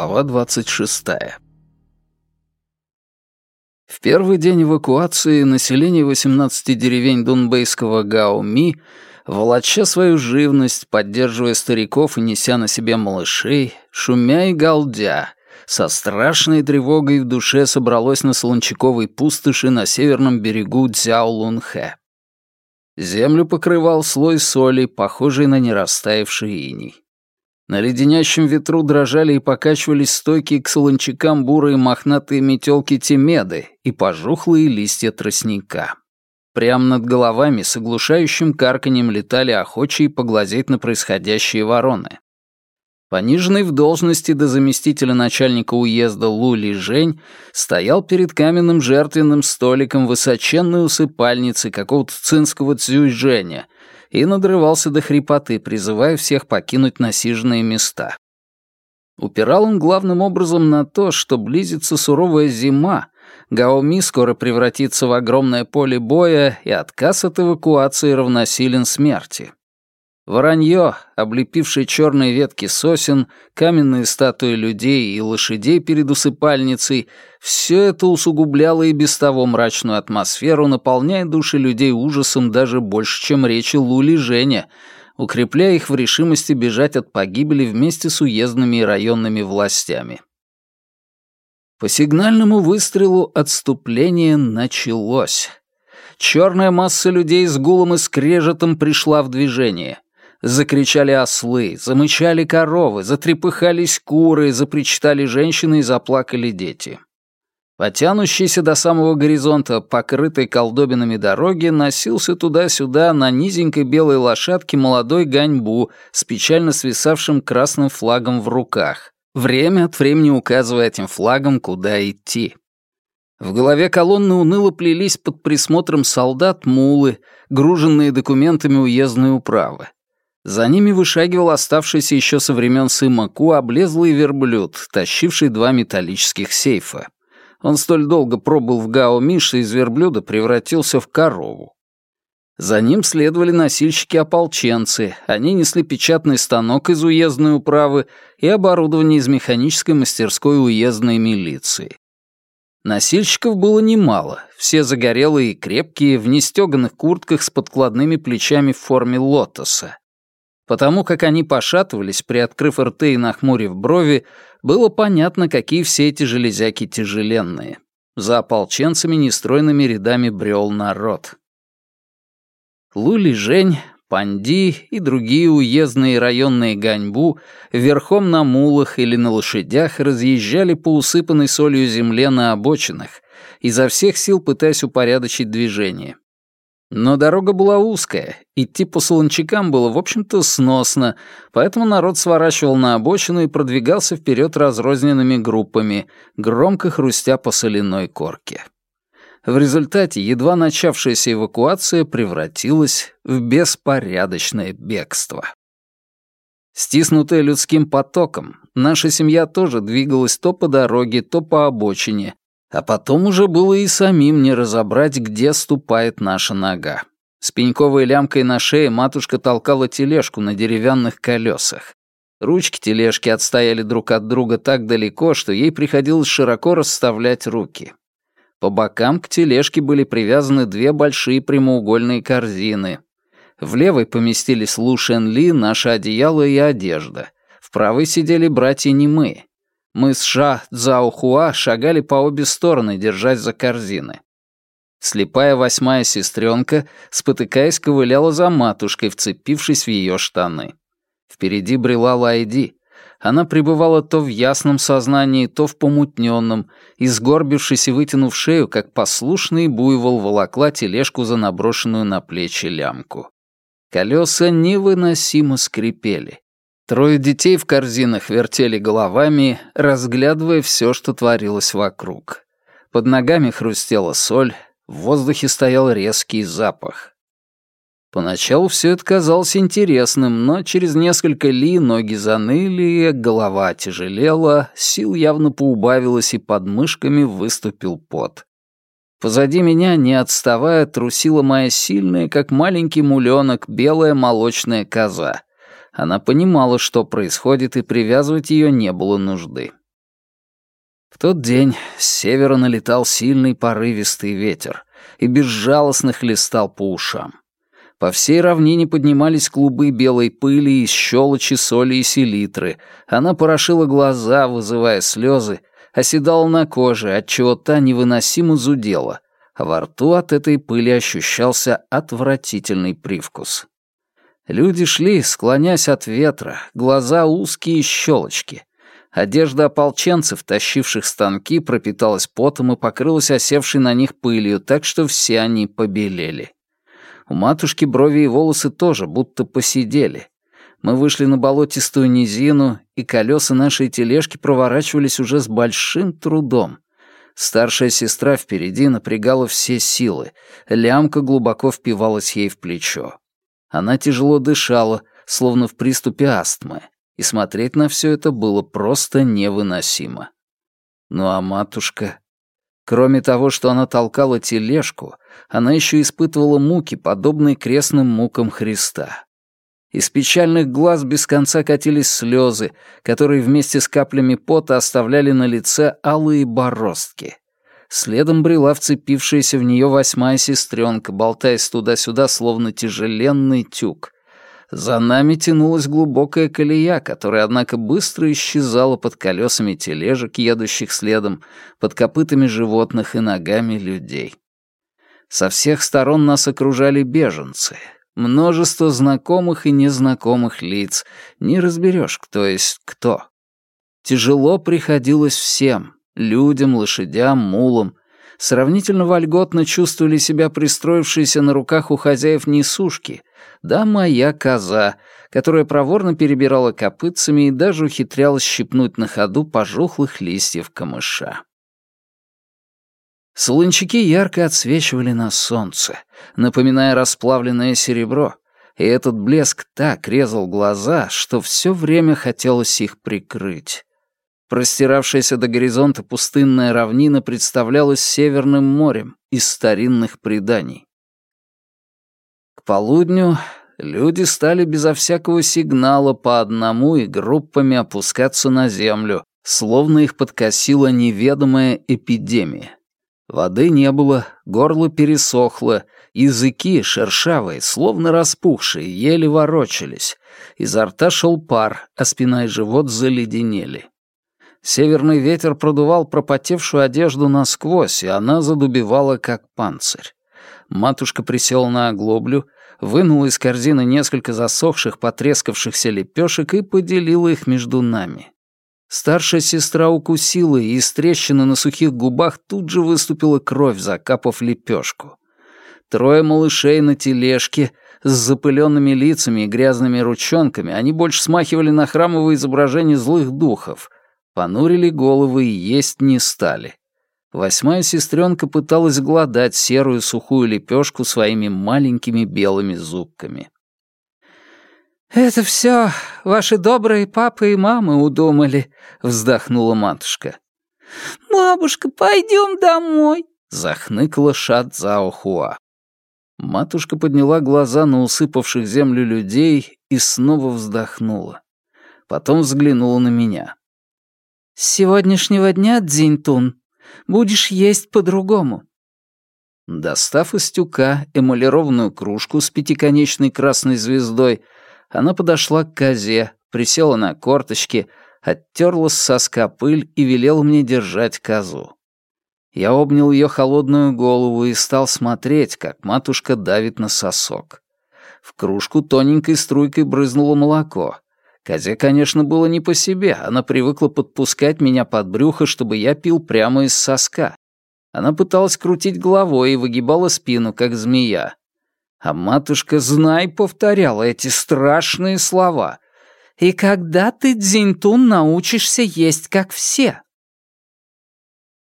Глава 26. В первый день эвакуации население 18 деревень дунбейского Гаоми, волоча свою живность, поддерживая стариков и неся на себе малышей, шумя и галдя, со страшной тревогой в душе собралось на Солончаковой пустоши на северном берегу Цзяолунхэ. Землю покрывал слой соли, похожий на нерастаявший иней. На леденящем ветру дрожали и покачивались стойкие к солончакам бурые мохнатые метелки темеды и пожухлые листья тростника. Прямо над головами с оглушающим карканьем летали охочие поглазеть на происходящие вороны. Пониженный в должности до заместителя начальника уезда Лули Жень стоял перед каменным жертвенным столиком высоченной усыпальницы какого-то цинского цзюйжэня и надрывался до хрипоты, призывая всех покинуть насиженные места. Упирал он главным образом на то, что близится суровая зима, Гаоми скоро превратится в огромное поле боя, и отказ от эвакуации равносилен смерти. Воронье, облепившее черные ветки сосен, каменные статуи людей и лошадей перед усыпальницей — все это усугубляло и без того мрачную атмосферу, наполняя души людей ужасом даже больше, чем речи Лули Женя, укрепляя их в решимости бежать от погибели вместе с уездными и районными властями. По сигнальному выстрелу отступление началось. Черная масса людей с гулом и скрежетом пришла в движение — Закричали ослы, замычали коровы, затрепыхались куры, запричитали женщины и заплакали дети. Потянущийся до самого горизонта, покрытой колдобинами дороги, носился туда-сюда на низенькой белой лошадке молодой ганьбу с печально свисавшим красным флагом в руках, время от времени указывая этим флагом, куда идти. В голове колонны уныло плелись под присмотром солдат мулы, груженные документами уездной управы. За ними вышагивал оставшийся еще со времен Сымаку облезлый верблюд, тащивший два металлических сейфа. Он столь долго пробыл в Гао-Ми, что из верблюда превратился в корову. За ним следовали носильщики-ополченцы. Они несли печатный станок из уездной управы и оборудование из механической мастерской уездной милиции. Носильщиков было немало, все загорелые и крепкие, в нестёганых куртках с подкладными плечами в форме лотоса. Потому как они пошатывались, приоткрыв рты и нахмурив брови, было понятно, какие все эти железяки тяжеленные. За ополченцами нестройными рядами брел народ. Лули Жень, Панди и другие уездные районные ганьбу верхом на мулах или на лошадях разъезжали по усыпанной солью земле на обочинах, изо всех сил пытаясь упорядочить движение. Но дорога была узкая, идти по солончакам было, в общем-то, сносно, поэтому народ сворачивал на обочину и продвигался вперед разрозненными группами, громко хрустя по соляной корке. В результате едва начавшаяся эвакуация превратилась в беспорядочное бегство. Стиснутая людским потоком, наша семья тоже двигалась то по дороге, то по обочине, а потом уже было и самим не разобрать, где ступает наша нога. С пеньковой лямкой на шее матушка толкала тележку на деревянных колесах. Ручки тележки отстояли друг от друга так далеко, что ей приходилось широко расставлять руки. По бокам к тележке были привязаны две большие прямоугольные корзины. В левой поместились Лу Шен Ли, наше одеяло и одежда. В правой сидели братья Немы. Мы с Ша Цзаохуа шагали по обе стороны, держась за корзины. Слепая восьмая сестренка, спотыкаясь, ковыляла за матушкой, вцепившись в ее штаны. Впереди брела Лайди. Она пребывала то в ясном сознании, то в помутненном, и, сгорбившись и вытянув шею, как послушный буйвол волокла тележку за наброшенную на плечи лямку. Колеса невыносимо скрипели. Трое детей в корзинах вертели головами, разглядывая все, что творилось вокруг. Под ногами хрустела соль, в воздухе стоял резкий запах. Поначалу все это казалось интересным, но через несколько ли ноги заныли, голова тяжелела, сил явно поубавилось и под мышками выступил пот. Позади меня, не отставая, трусила моя сильная, как маленький муленок, белая молочная коза — она понимала, что происходит, и привязывать ее не было нужды. В тот день с севера налетал сильный порывистый ветер и безжалостно хлестал по ушам. По всей равнине поднимались клубы белой пыли из щелочи, соли и селитры. Она порошила глаза, вызывая слезы, оседала на коже, отчего та невыносимо зудела, а во рту от этой пыли ощущался отвратительный привкус. Люди шли, склонясь от ветра, глаза узкие щелочки. Одежда ополченцев, тащивших станки, пропиталась потом и покрылась осевшей на них пылью, так что все они побелели. У матушки брови и волосы тоже будто посидели. Мы вышли на болотистую низину, и колеса нашей тележки проворачивались уже с большим трудом. Старшая сестра впереди напрягала все силы, лямка глубоко впивалась ей в плечо. Она тяжело дышала, словно в приступе астмы, и смотреть на все это было просто невыносимо. Ну а матушка Кроме того, что она толкала тележку, она еще испытывала муки, подобные крестным мукам Христа. Из печальных глаз без конца катились слезы, которые вместе с каплями пота оставляли на лице алые бороздки. Следом брела вцепившаяся в нее восьмая сестренка, болтаясь туда-сюда, словно тяжеленный тюк. За нами тянулась глубокая колея, которая, однако, быстро исчезала под колесами тележек, едущих следом, под копытами животных и ногами людей. Со всех сторон нас окружали беженцы. Множество знакомых и незнакомых лиц. Не разберешь, кто есть кто. Тяжело приходилось всем — людям, лошадям, мулам. Сравнительно вольготно чувствовали себя пристроившиеся на руках у хозяев несушки — да моя коза, которая проворно перебирала копытцами и даже ухитрялась щипнуть на ходу пожухлых листьев камыша. Солончаки ярко отсвечивали на солнце, напоминая расплавленное серебро, и этот блеск так резал глаза, что все время хотелось их прикрыть. Простиравшаяся до горизонта пустынная равнина представлялась Северным морем из старинных преданий. К полудню люди стали безо всякого сигнала по одному и группами опускаться на землю, словно их подкосила неведомая эпидемия. Воды не было, горло пересохло, языки, шершавые, словно распухшие, еле ворочались. Изо рта шел пар, а спина и живот заледенели. Северный ветер продувал пропотевшую одежду насквозь, и она задубевала, как панцирь. Матушка присела на оглоблю, вынула из корзины несколько засохших, потрескавшихся лепешек и поделила их между нами. Старшая сестра укусила, и из трещины на сухих губах тут же выступила кровь, закапав лепешку. Трое малышей на тележке, с запыленными лицами и грязными ручонками, они больше смахивали на храмовое изображение злых духов, понурили головы и есть не стали. Восьмая сестренка пыталась гладать серую сухую лепешку своими маленькими белыми зубками. «Это все ваши добрые папа и мамы удумали», — вздохнула матушка. «Бабушка, пойдем домой», — захныкала Шат Заохуа. Матушка подняла глаза на усыпавших землю людей и снова вздохнула. Потом взглянула на меня. «С сегодняшнего дня, Дзиньтун, Будешь есть по-другому». Достав из тюка эмалированную кружку с пятиконечной красной звездой, она подошла к козе, присела на корточки, оттерла с соска пыль и велела мне держать козу. Я обнял ее холодную голову и стал смотреть, как матушка давит на сосок. В кружку тоненькой струйкой брызнуло молоко. Козе, конечно, было не по себе, она привыкла подпускать меня под брюхо, чтобы я пил прямо из соска. Она пыталась крутить головой и выгибала спину, как змея. А матушка, знай, повторяла эти страшные слова. «И когда ты, Дзинтун, научишься есть, как все?»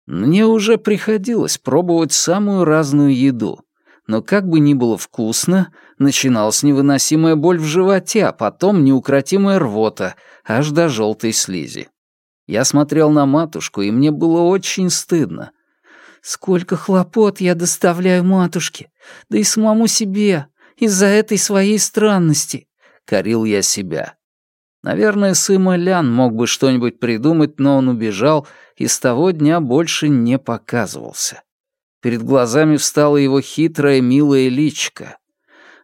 Мне уже приходилось пробовать самую разную еду но как бы ни было вкусно, начиналась невыносимая боль в животе, а потом неукротимая рвота, аж до желтой слизи. Я смотрел на матушку, и мне было очень стыдно. Сколько хлопот я доставляю матушке, да и самому себе, из-за этой своей странности, — корил я себя. Наверное, Сыма Лян мог бы что-нибудь придумать, но он убежал, и с того дня больше не показывался. Перед глазами встала его хитрая, милая личка.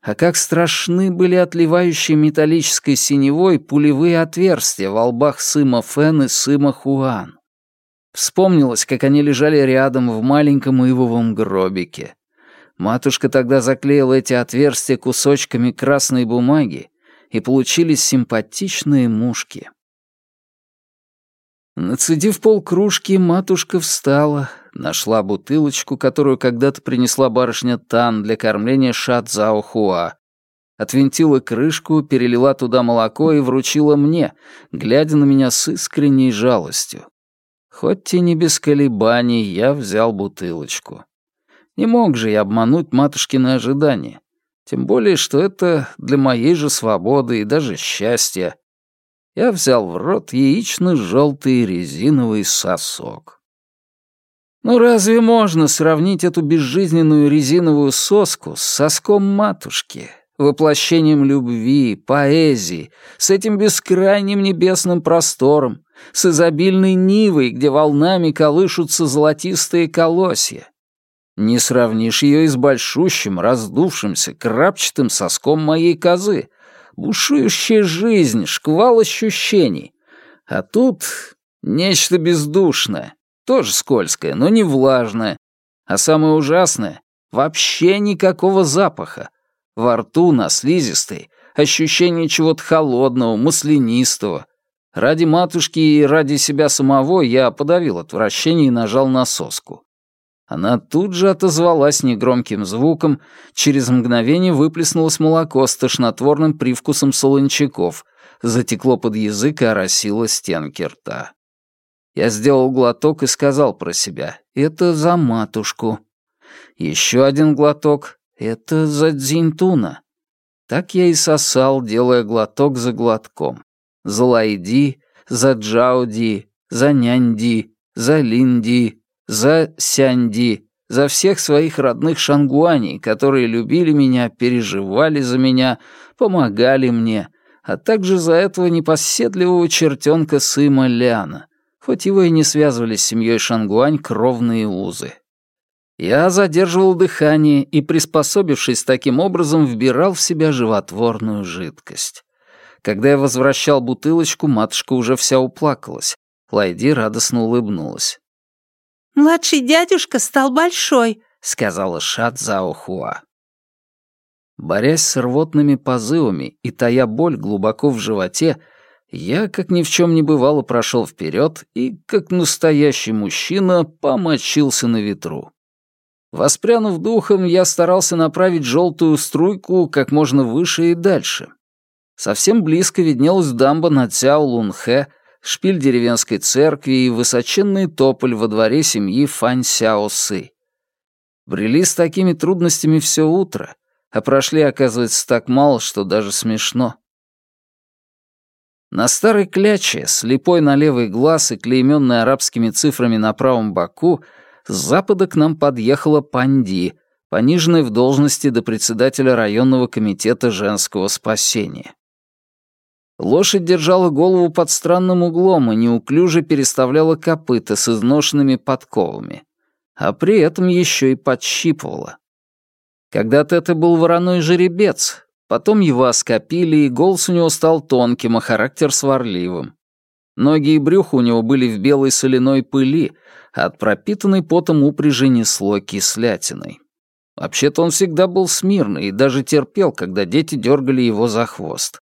А как страшны были отливающие металлической синевой пулевые отверстия в лбах Сыма Фен и Сыма Хуан. Вспомнилось, как они лежали рядом в маленьком ивовом гробике. Матушка тогда заклеила эти отверстия кусочками красной бумаги, и получились симпатичные мушки. Нацедив полкружки, матушка встала, нашла бутылочку, которую когда-то принесла барышня Тан для кормления Шадзао Хуа, отвинтила крышку, перелила туда молоко и вручила мне, глядя на меня с искренней жалостью. Хоть и не без колебаний, я взял бутылочку. Не мог же я обмануть матушкины ожидания. Тем более, что это для моей же свободы и даже счастья я взял в рот яично-желтый резиновый сосок. Ну разве можно сравнить эту безжизненную резиновую соску с соском матушки, воплощением любви, поэзии, с этим бескрайним небесным простором, с изобильной нивой, где волнами колышутся золотистые колосья? Не сравнишь ее и с большущим, раздувшимся, крапчатым соском моей козы, бушующая жизнь, шквал ощущений. А тут нечто бездушное, тоже скользкое, но не влажное. А самое ужасное — вообще никакого запаха. Во рту на слизистой ощущение чего-то холодного, маслянистого. Ради матушки и ради себя самого я подавил отвращение и нажал на соску. Она тут же отозвалась негромким звуком, через мгновение выплеснулось молоко с тошнотворным привкусом солончаков, затекло под язык и оросило стенки рта. Я сделал глоток и сказал про себя «Это за матушку». Еще один глоток «Это за Дзинтуна». Так я и сосал, делая глоток за глотком. За Лайди, за Джауди, за Нянди, за Линди, за Сянди, за всех своих родных шангуаней, которые любили меня, переживали за меня, помогали мне, а также за этого непоседливого чертенка Сыма Ляна, хоть его и не связывали с семьей Шангуань кровные узы. Я задерживал дыхание и, приспособившись таким образом, вбирал в себя животворную жидкость. Когда я возвращал бутылочку, матушка уже вся уплакалась. Лайди радостно улыбнулась. «Младший дядюшка стал большой», — сказала Шат Заохуа. Борясь с рвотными позывами и тая боль глубоко в животе, я, как ни в чем не бывало, прошел вперед и, как настоящий мужчина, помочился на ветру. Воспрянув духом, я старался направить желтую струйку как можно выше и дальше. Совсем близко виднелась дамба на Цяо Лунхэ, шпиль деревенской церкви и высоченный тополь во дворе семьи Фань Сяо Сы. Брели с такими трудностями все утро, а прошли, оказывается, так мало, что даже смешно. На старой кляче, слепой на левый глаз и клейменной арабскими цифрами на правом боку, с запада к нам подъехала Панди, пониженная в должности до председателя районного комитета женского спасения. Лошадь держала голову под странным углом и неуклюже переставляла копыта с изношенными подковами, а при этом еще и подщипывала. Когда-то это был вороной жеребец, потом его оскопили, и голос у него стал тонким, а характер сварливым. Ноги и брюхо у него были в белой соляной пыли, а от пропитанной потом упряжи несло кислятиной. Вообще-то он всегда был смирный и даже терпел, когда дети дергали его за хвост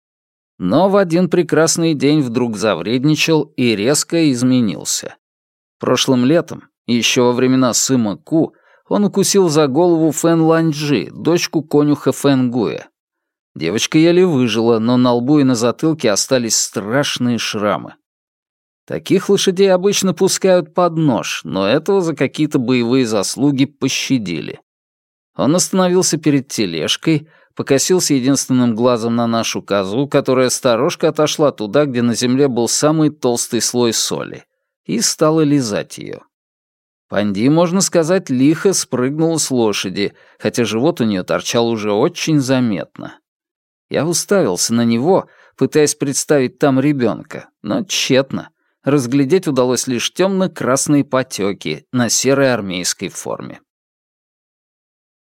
но в один прекрасный день вдруг завредничал и резко изменился. Прошлым летом, еще во времена Сыма Ку, он укусил за голову Фэн Ланьджи, дочку конюха Фэн Гуя. Девочка еле выжила, но на лбу и на затылке остались страшные шрамы. Таких лошадей обычно пускают под нож, но этого за какие-то боевые заслуги пощадили. Он остановился перед тележкой, покосился единственным глазом на нашу козу, которая сторожка отошла туда, где на земле был самый толстый слой соли, и стала лизать ее. Панди, можно сказать, лихо спрыгнула с лошади, хотя живот у нее торчал уже очень заметно. Я уставился на него, пытаясь представить там ребенка, но тщетно. Разглядеть удалось лишь темно-красные потеки на серой армейской форме.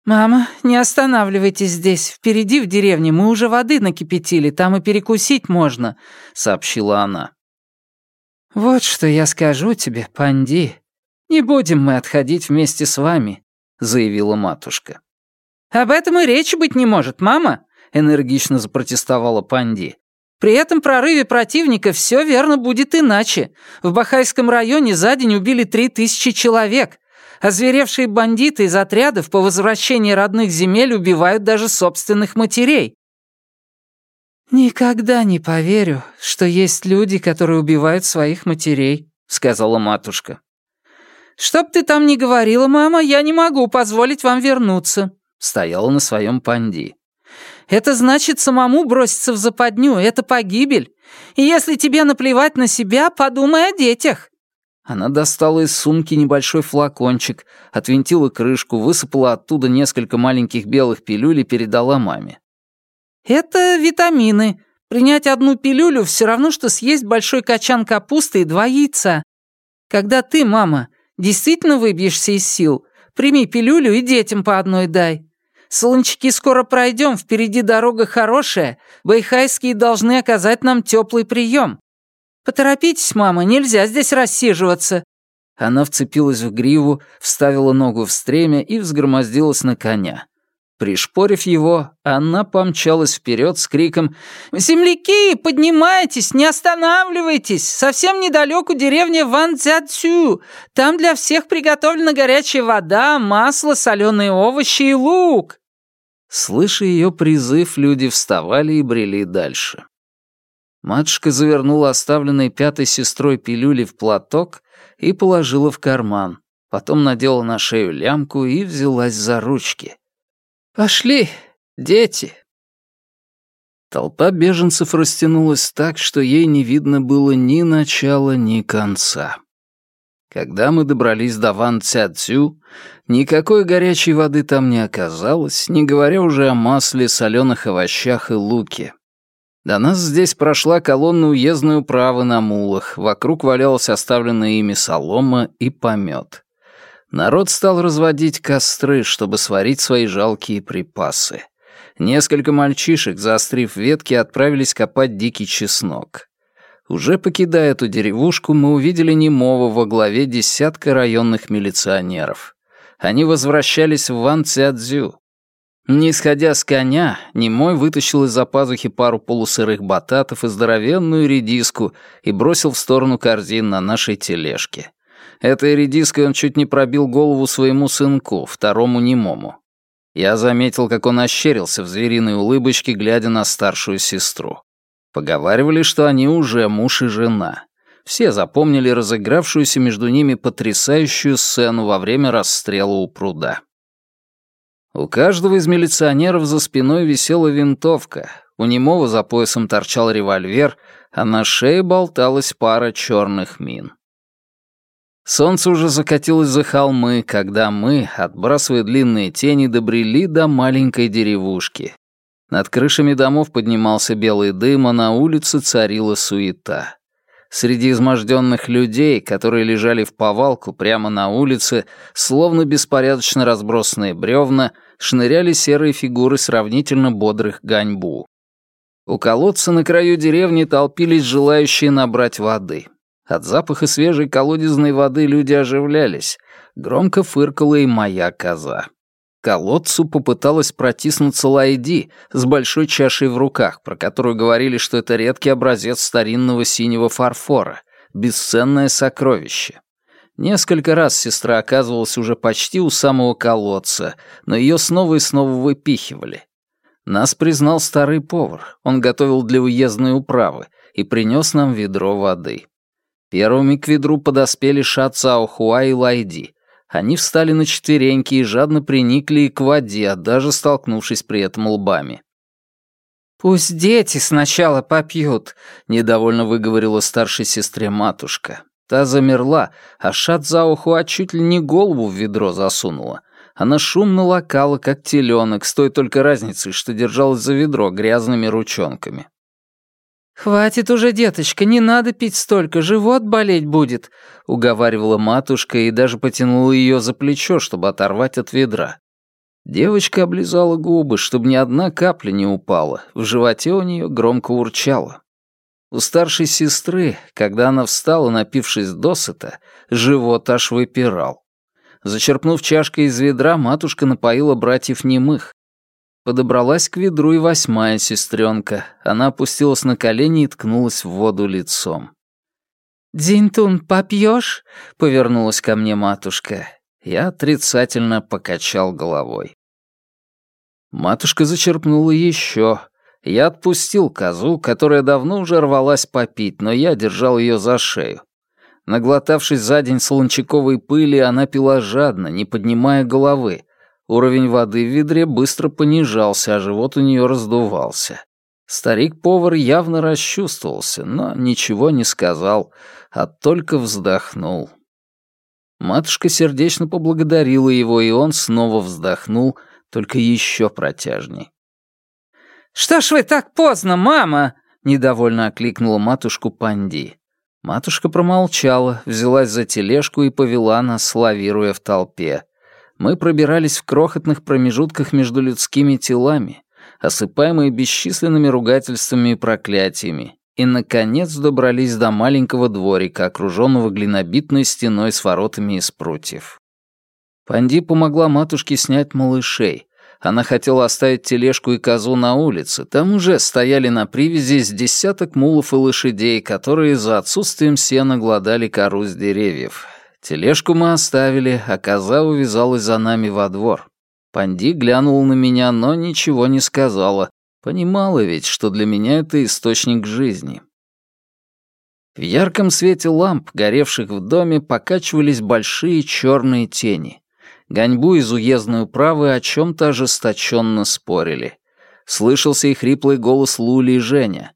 «Мама, не останавливайтесь здесь. Впереди в деревне мы уже воды накипятили, там и перекусить можно», — сообщила она. «Вот что я скажу тебе, Панди. Не будем мы отходить вместе с вами», — заявила матушка. «Об этом и речи быть не может, мама», — энергично запротестовала Панди. «При этом прорыве противника все верно будет иначе. В Бахайском районе за день убили три тысячи человек. Озверевшие бандиты из отрядов по возвращении родных земель убивают даже собственных матерей. «Никогда не поверю, что есть люди, которые убивают своих матерей», — сказала матушка. «Чтоб ты там ни говорила, мама, я не могу позволить вам вернуться», — стояла на своем панди. «Это значит самому броситься в западню, это погибель. И если тебе наплевать на себя, подумай о детях. Она достала из сумки небольшой флакончик, отвинтила крышку, высыпала оттуда несколько маленьких белых пилюль и передала маме. «Это витамины. Принять одну пилюлю все равно, что съесть большой качан капусты и два яйца. Когда ты, мама, действительно выбьешься из сил, прими пилюлю и детям по одной дай. Солончаки скоро пройдем, впереди дорога хорошая, байхайские должны оказать нам теплый прием. «Поторопитесь, мама, нельзя здесь рассиживаться». Она вцепилась в гриву, вставила ногу в стремя и взгромоздилась на коня. Пришпорив его, она помчалась вперед с криком «Земляки, поднимайтесь, не останавливайтесь! Совсем недалеку деревня Ван Цзяцю. Там для всех приготовлена горячая вода, масло, соленые овощи и лук!» Слыша ее призыв, люди вставали и брели дальше. Матушка завернула оставленной пятой сестрой пилюли в платок и положила в карман. Потом надела на шею лямку и взялась за ручки. «Пошли, дети!» Толпа беженцев растянулась так, что ей не видно было ни начала, ни конца. Когда мы добрались до Ван Цзю, никакой горячей воды там не оказалось, не говоря уже о масле, соленых овощах и луке. До нас здесь прошла колонна уездной управы на мулах, вокруг валялась оставленная ими солома и помет. Народ стал разводить костры, чтобы сварить свои жалкие припасы. Несколько мальчишек, заострив ветки, отправились копать дикий чеснок. Уже покидая эту деревушку, мы увидели немого во главе десятка районных милиционеров. Они возвращались в Ван Цзядзю, не сходя с коня, Немой вытащил из-за пазухи пару полусырых бататов и здоровенную редиску и бросил в сторону корзин на нашей тележке. Этой редиской он чуть не пробил голову своему сынку, второму немому. Я заметил, как он ощерился в звериной улыбочке, глядя на старшую сестру. Поговаривали, что они уже муж и жена. Все запомнили разыгравшуюся между ними потрясающую сцену во время расстрела у пруда. У каждого из милиционеров за спиной висела винтовка, у немого за поясом торчал револьвер, а на шее болталась пара черных мин. Солнце уже закатилось за холмы, когда мы, отбрасывая длинные тени, добрели до маленькой деревушки. Над крышами домов поднимался белый дым, а на улице царила суета. Среди изможденных людей, которые лежали в повалку прямо на улице, словно беспорядочно разбросанные бревна, шныряли серые фигуры сравнительно бодрых ганьбу. У колодца на краю деревни толпились желающие набрать воды. От запаха свежей колодезной воды люди оживлялись. Громко фыркала и моя коза. К колодцу попыталась протиснуться Лайди с большой чашей в руках, про которую говорили, что это редкий образец старинного синего фарфора, бесценное сокровище. Несколько раз сестра оказывалась уже почти у самого колодца, но ее снова и снова выпихивали. Нас признал старый повар, он готовил для уездной управы и принес нам ведро воды. Первыми к ведру подоспели Ша Цаохуа и Лайди. Они встали на четвереньки и жадно приникли к воде, даже столкнувшись при этом лбами. «Пусть дети сначала попьют», — недовольно выговорила старшей сестре матушка. Та замерла, а Шат Заохуа чуть ли не голову в ведро засунула. Она шумно лакала, как теленок, с той только разницей, что держалась за ведро грязными ручонками. «Хватит уже, деточка, не надо пить столько, живот болеть будет», — уговаривала матушка и даже потянула ее за плечо, чтобы оторвать от ведра. Девочка облизала губы, чтобы ни одна капля не упала, в животе у нее громко урчало. У старшей сестры, когда она встала, напившись досыта, живот аж выпирал. Зачерпнув чашкой из ведра, матушка напоила братьев немых. Подобралась к ведру и восьмая сестренка. Она опустилась на колени и ткнулась в воду лицом. «Дзинтун, попьешь?» — повернулась ко мне матушка. Я отрицательно покачал головой. Матушка зачерпнула еще. Я отпустил козу, которая давно уже рвалась попить, но я держал ее за шею. Наглотавшись за день солончаковой пыли, она пила жадно, не поднимая головы, Уровень воды в ведре быстро понижался, а живот у нее раздувался. Старик-повар явно расчувствовался, но ничего не сказал, а только вздохнул. Матушка сердечно поблагодарила его, и он снова вздохнул, только еще протяжней. «Что ж вы так поздно, мама?» — недовольно окликнула матушку Панди. Матушка промолчала, взялась за тележку и повела нас, лавируя в толпе мы пробирались в крохотных промежутках между людскими телами, осыпаемые бесчисленными ругательствами и проклятиями, и, наконец, добрались до маленького дворика, окруженного глинобитной стеной с воротами из прутьев. Панди помогла матушке снять малышей. Она хотела оставить тележку и козу на улице. Там уже стояли на привязи с десяток мулов и лошадей, которые за отсутствием сена гладали кору с деревьев. Тележку мы оставили, а коза увязалась за нами во двор. Панди глянула на меня, но ничего не сказала. Понимала ведь, что для меня это источник жизни. В ярком свете ламп, горевших в доме, покачивались большие черные тени. Ганьбу из уездной управы о чем-то ожесточенно спорили. Слышался и хриплый голос Лули и Женя.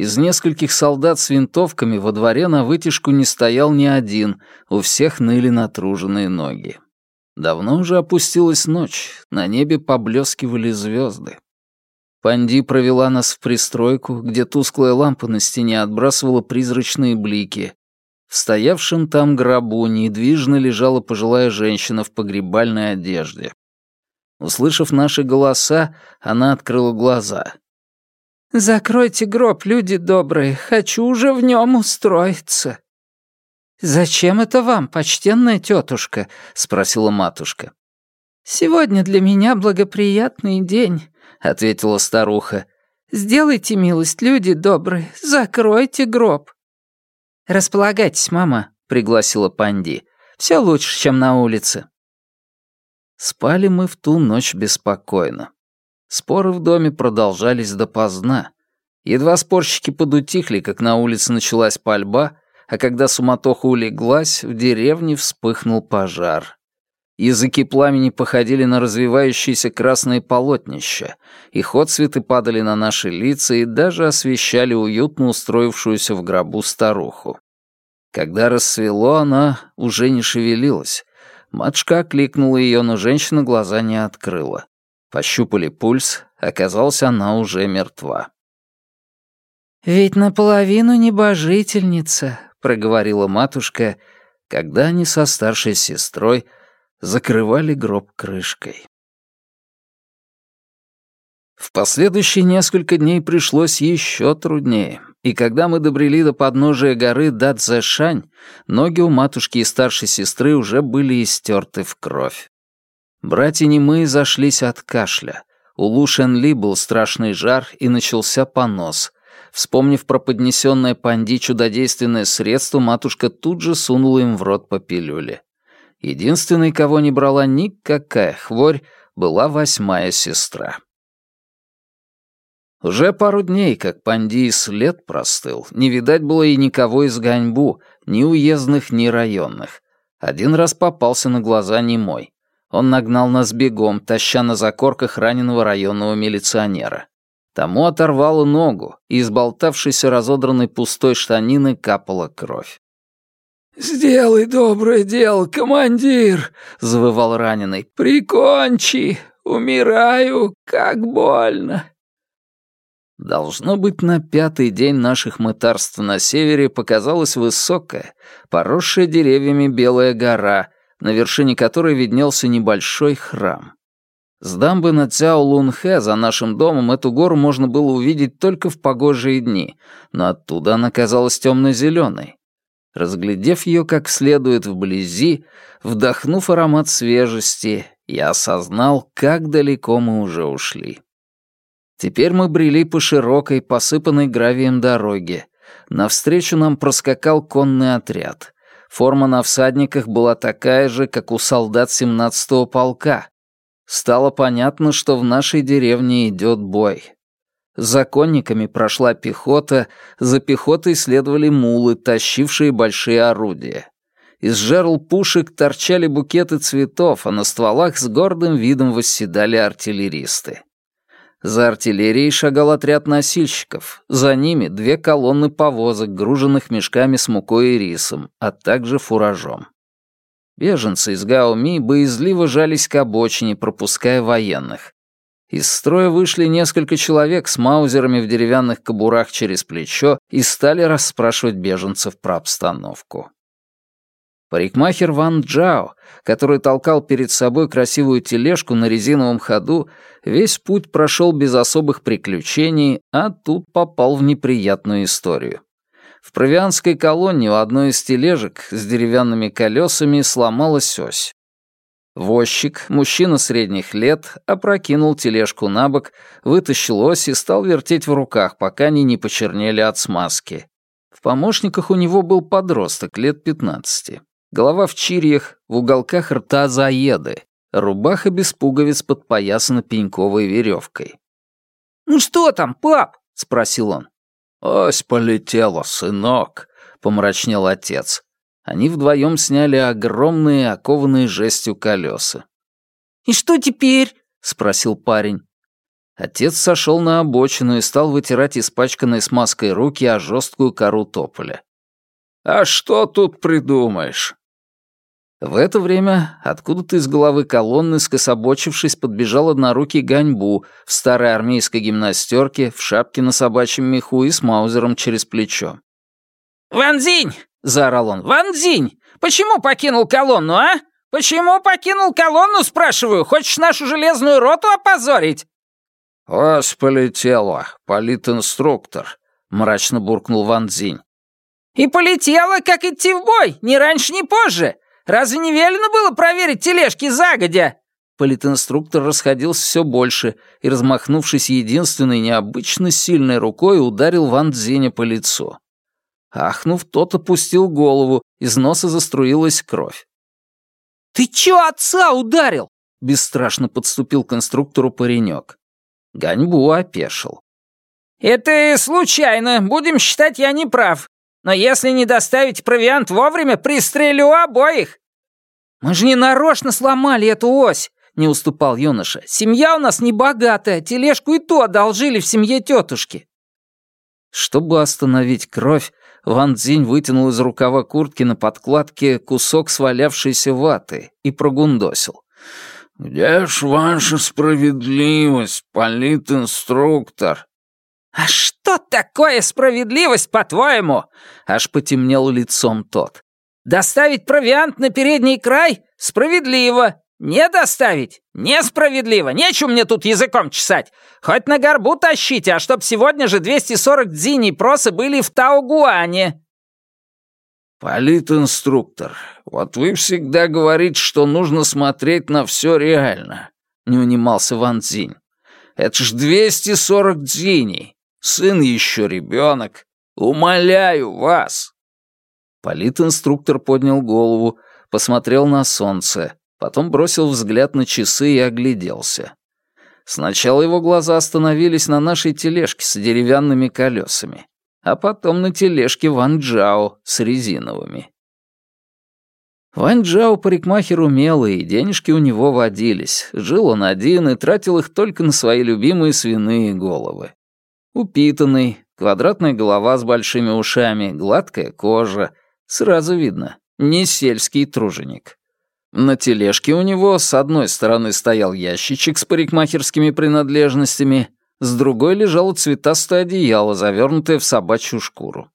Из нескольких солдат с винтовками во дворе на вытяжку не стоял ни один, у всех ныли натруженные ноги. Давно уже опустилась ночь, на небе поблескивали звезды. Панди провела нас в пристройку, где тусклая лампа на стене отбрасывала призрачные блики. В стоявшем там гробу недвижно лежала пожилая женщина в погребальной одежде. Услышав наши голоса, она открыла глаза. «Закройте гроб, люди добрые, хочу уже в нем устроиться». «Зачем это вам, почтенная тетушка?» — спросила матушка. «Сегодня для меня благоприятный день», — ответила старуха. «Сделайте милость, люди добрые, закройте гроб». «Располагайтесь, мама», — пригласила Панди. «Все лучше, чем на улице». Спали мы в ту ночь беспокойно. Споры в доме продолжались допоздна. Едва спорщики подутихли, как на улице началась пальба, а когда суматоха улеглась, в деревне вспыхнул пожар. Языки пламени походили на развивающиеся красные полотнища, их отцветы падали на наши лица и даже освещали уютно устроившуюся в гробу старуху. Когда рассвело, она уже не шевелилась. Матушка окликнула ее, но женщина глаза не открыла. Пощупали пульс, оказалось, она уже мертва. «Ведь наполовину небожительница», — проговорила матушка, когда они со старшей сестрой закрывали гроб крышкой. В последующие несколько дней пришлось еще труднее, и когда мы добрели до подножия горы Дадзэшань, ноги у матушки и старшей сестры уже были истерты в кровь. Братья немые зашлись от кашля. У Лу Шенли был страшный жар и начался понос. Вспомнив про поднесенное Панди чудодейственное средство, матушка тут же сунула им в рот по пилюле. Единственной, кого не брала никакая хворь, была восьмая сестра. Уже пару дней, как Панди след простыл, не видать было и никого из Ганьбу, ни уездных, ни районных. Один раз попался на глаза немой. Он нагнал нас бегом, таща на закорках раненого районного милиционера. Тому оторвало ногу, и из болтавшейся разодранной пустой штанины капала кровь. «Сделай доброе дело, командир!» — завывал раненый. «Прикончи! Умираю, как больно!» Должно быть, на пятый день наших мытарств на севере показалась высокая, поросшая деревьями белая гора, на вершине которой виднелся небольшой храм. С дамбы на Цяо-Лунхэ за нашим домом эту гору можно было увидеть только в погожие дни, но оттуда она казалась темно-зеленой. Разглядев ее как следует вблизи, вдохнув аромат свежести, я осознал, как далеко мы уже ушли. Теперь мы брели по широкой, посыпанной гравием дороге. Навстречу нам проскакал конный отряд. Форма на всадниках была такая же, как у солдат 17-го полка. Стало понятно, что в нашей деревне идет бой. За конниками прошла пехота, за пехотой следовали мулы, тащившие большие орудия. Из жерл пушек торчали букеты цветов, а на стволах с гордым видом восседали артиллеристы. За артиллерией шагал отряд носильщиков. За ними две колонны повозок, груженных мешками с мукой и рисом, а также фуражом. Беженцы из Гаоми боязливо жались к обочине, пропуская военных. Из строя вышли несколько человек с маузерами в деревянных кобурах через плечо и стали расспрашивать беженцев про обстановку. Парикмахер Ван Джао, который толкал перед собой красивую тележку на резиновом ходу, весь путь прошел без особых приключений, а тут попал в неприятную историю. В провианской колонии у одной из тележек с деревянными колесами сломалась ось. Возчик, мужчина средних лет, опрокинул тележку на бок, вытащил ось и стал вертеть в руках, пока они не почернели от смазки. В помощниках у него был подросток лет пятнадцати. Голова в чирьях, в уголках рта заеды, рубаха без пуговиц подпоясана пеньковой веревкой. «Ну что там, пап?» — спросил он. «Ось полетела, сынок», — помрачнел отец. Они вдвоем сняли огромные, окованные жестью колеса. «И что теперь?» — спросил парень. Отец сошел на обочину и стал вытирать испачканной смазкой руки о жесткую кору тополя. «А что тут придумаешь? В это время откуда-то из головы колонны, скособочившись, подбежал однорукий Ганьбу в старой армейской гимнастерке, в шапке на собачьем меху и с маузером через плечо. «Ванзинь!» — заорал он. «Ванзинь! Почему покинул колонну, а? Почему покинул колонну, спрашиваю? Хочешь нашу железную роту опозорить?» «Ось полетела, политинструктор», — мрачно буркнул Ван Цзинь. «И полетела, как идти в бой, ни раньше, ни позже. Разве не велено было проверить тележки загодя?» Политинструктор расходился все больше и, размахнувшись единственной необычно сильной рукой, ударил Ван Дзеня по лицу. Ахнув, тот опустил голову, из носа заструилась кровь. «Ты чё отца ударил?» — бесстрашно подступил к инструктору паренек. Ганьбу опешил. «Это случайно, будем считать, я не прав. Но если не доставить провиант вовремя, пристрелю обоих!» «Мы же не нарочно сломали эту ось!» — не уступал юноша. «Семья у нас не богатая, тележку и то одолжили в семье тетушки». Чтобы остановить кровь, Ван Цзинь вытянул из рукава куртки на подкладке кусок свалявшейся ваты и прогундосил. «Где ж ваша справедливость, политинструктор?» «А что такое справедливость, по-твоему?» Аж потемнел лицом тот. «Доставить провиант на передний край? Справедливо. Не доставить? Несправедливо. Нечем мне тут языком чесать. Хоть на горбу тащите, а чтоб сегодня же 240 дзиней просы были в Таугуане». «Политинструктор, вот вы всегда говорите, что нужно смотреть на все реально», — не унимался Ван Цзинь. «Это ж 240 дзиней. Сын еще ребенок. Умоляю вас!» Политинструктор поднял голову, посмотрел на солнце, потом бросил взгляд на часы и огляделся. Сначала его глаза остановились на нашей тележке с деревянными колесами, а потом на тележке Ван Джао с резиновыми. Ван Джао парикмахер умелый, и денежки у него водились. Жил он один и тратил их только на свои любимые свиные головы. Упитанный, квадратная голова с большими ушами, гладкая кожа. Сразу видно, не сельский труженик. На тележке у него с одной стороны стоял ящичек с парикмахерскими принадлежностями, с другой лежало цветастое одеяло, завернутое в собачью шкуру.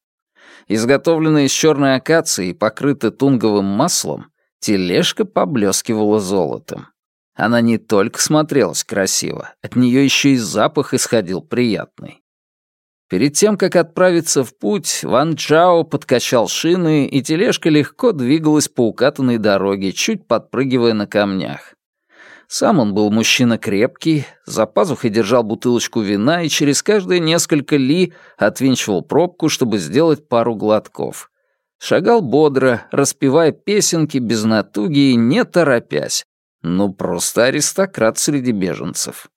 Изготовленная из черной акации и покрытая тунговым маслом, тележка поблескивала золотом. Она не только смотрелась красиво, от нее еще и запах исходил приятный. Перед тем, как отправиться в путь, Ван Чао подкачал шины, и тележка легко двигалась по укатанной дороге, чуть подпрыгивая на камнях. Сам он был мужчина крепкий, за пазухой держал бутылочку вина и через каждые несколько ли отвинчивал пробку, чтобы сделать пару глотков. Шагал бодро, распевая песенки без натуги и не торопясь. Ну, просто аристократ среди беженцев.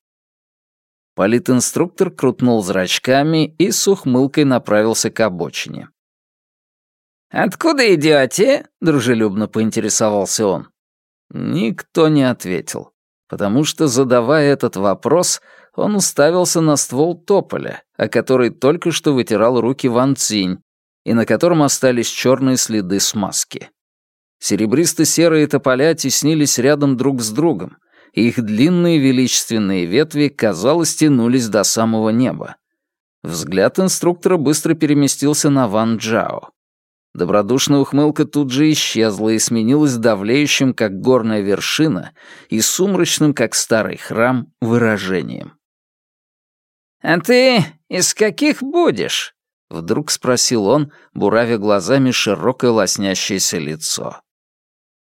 Политинструктор крутнул зрачками и с ухмылкой направился к обочине. «Откуда идете?» — дружелюбно поинтересовался он. Никто не ответил, потому что, задавая этот вопрос, он уставился на ствол тополя, о который только что вытирал руки Ван Цинь, и на котором остались черные следы смазки. Серебристо-серые тополя теснились рядом друг с другом, их длинные величественные ветви, казалось, тянулись до самого неба. Взгляд инструктора быстро переместился на Ван Джао. Добродушная ухмылка тут же исчезла и сменилась давлеющим, как горная вершина, и сумрачным, как старый храм, выражением. «А ты из каких будешь?» — вдруг спросил он, буравя глазами широкое лоснящееся лицо.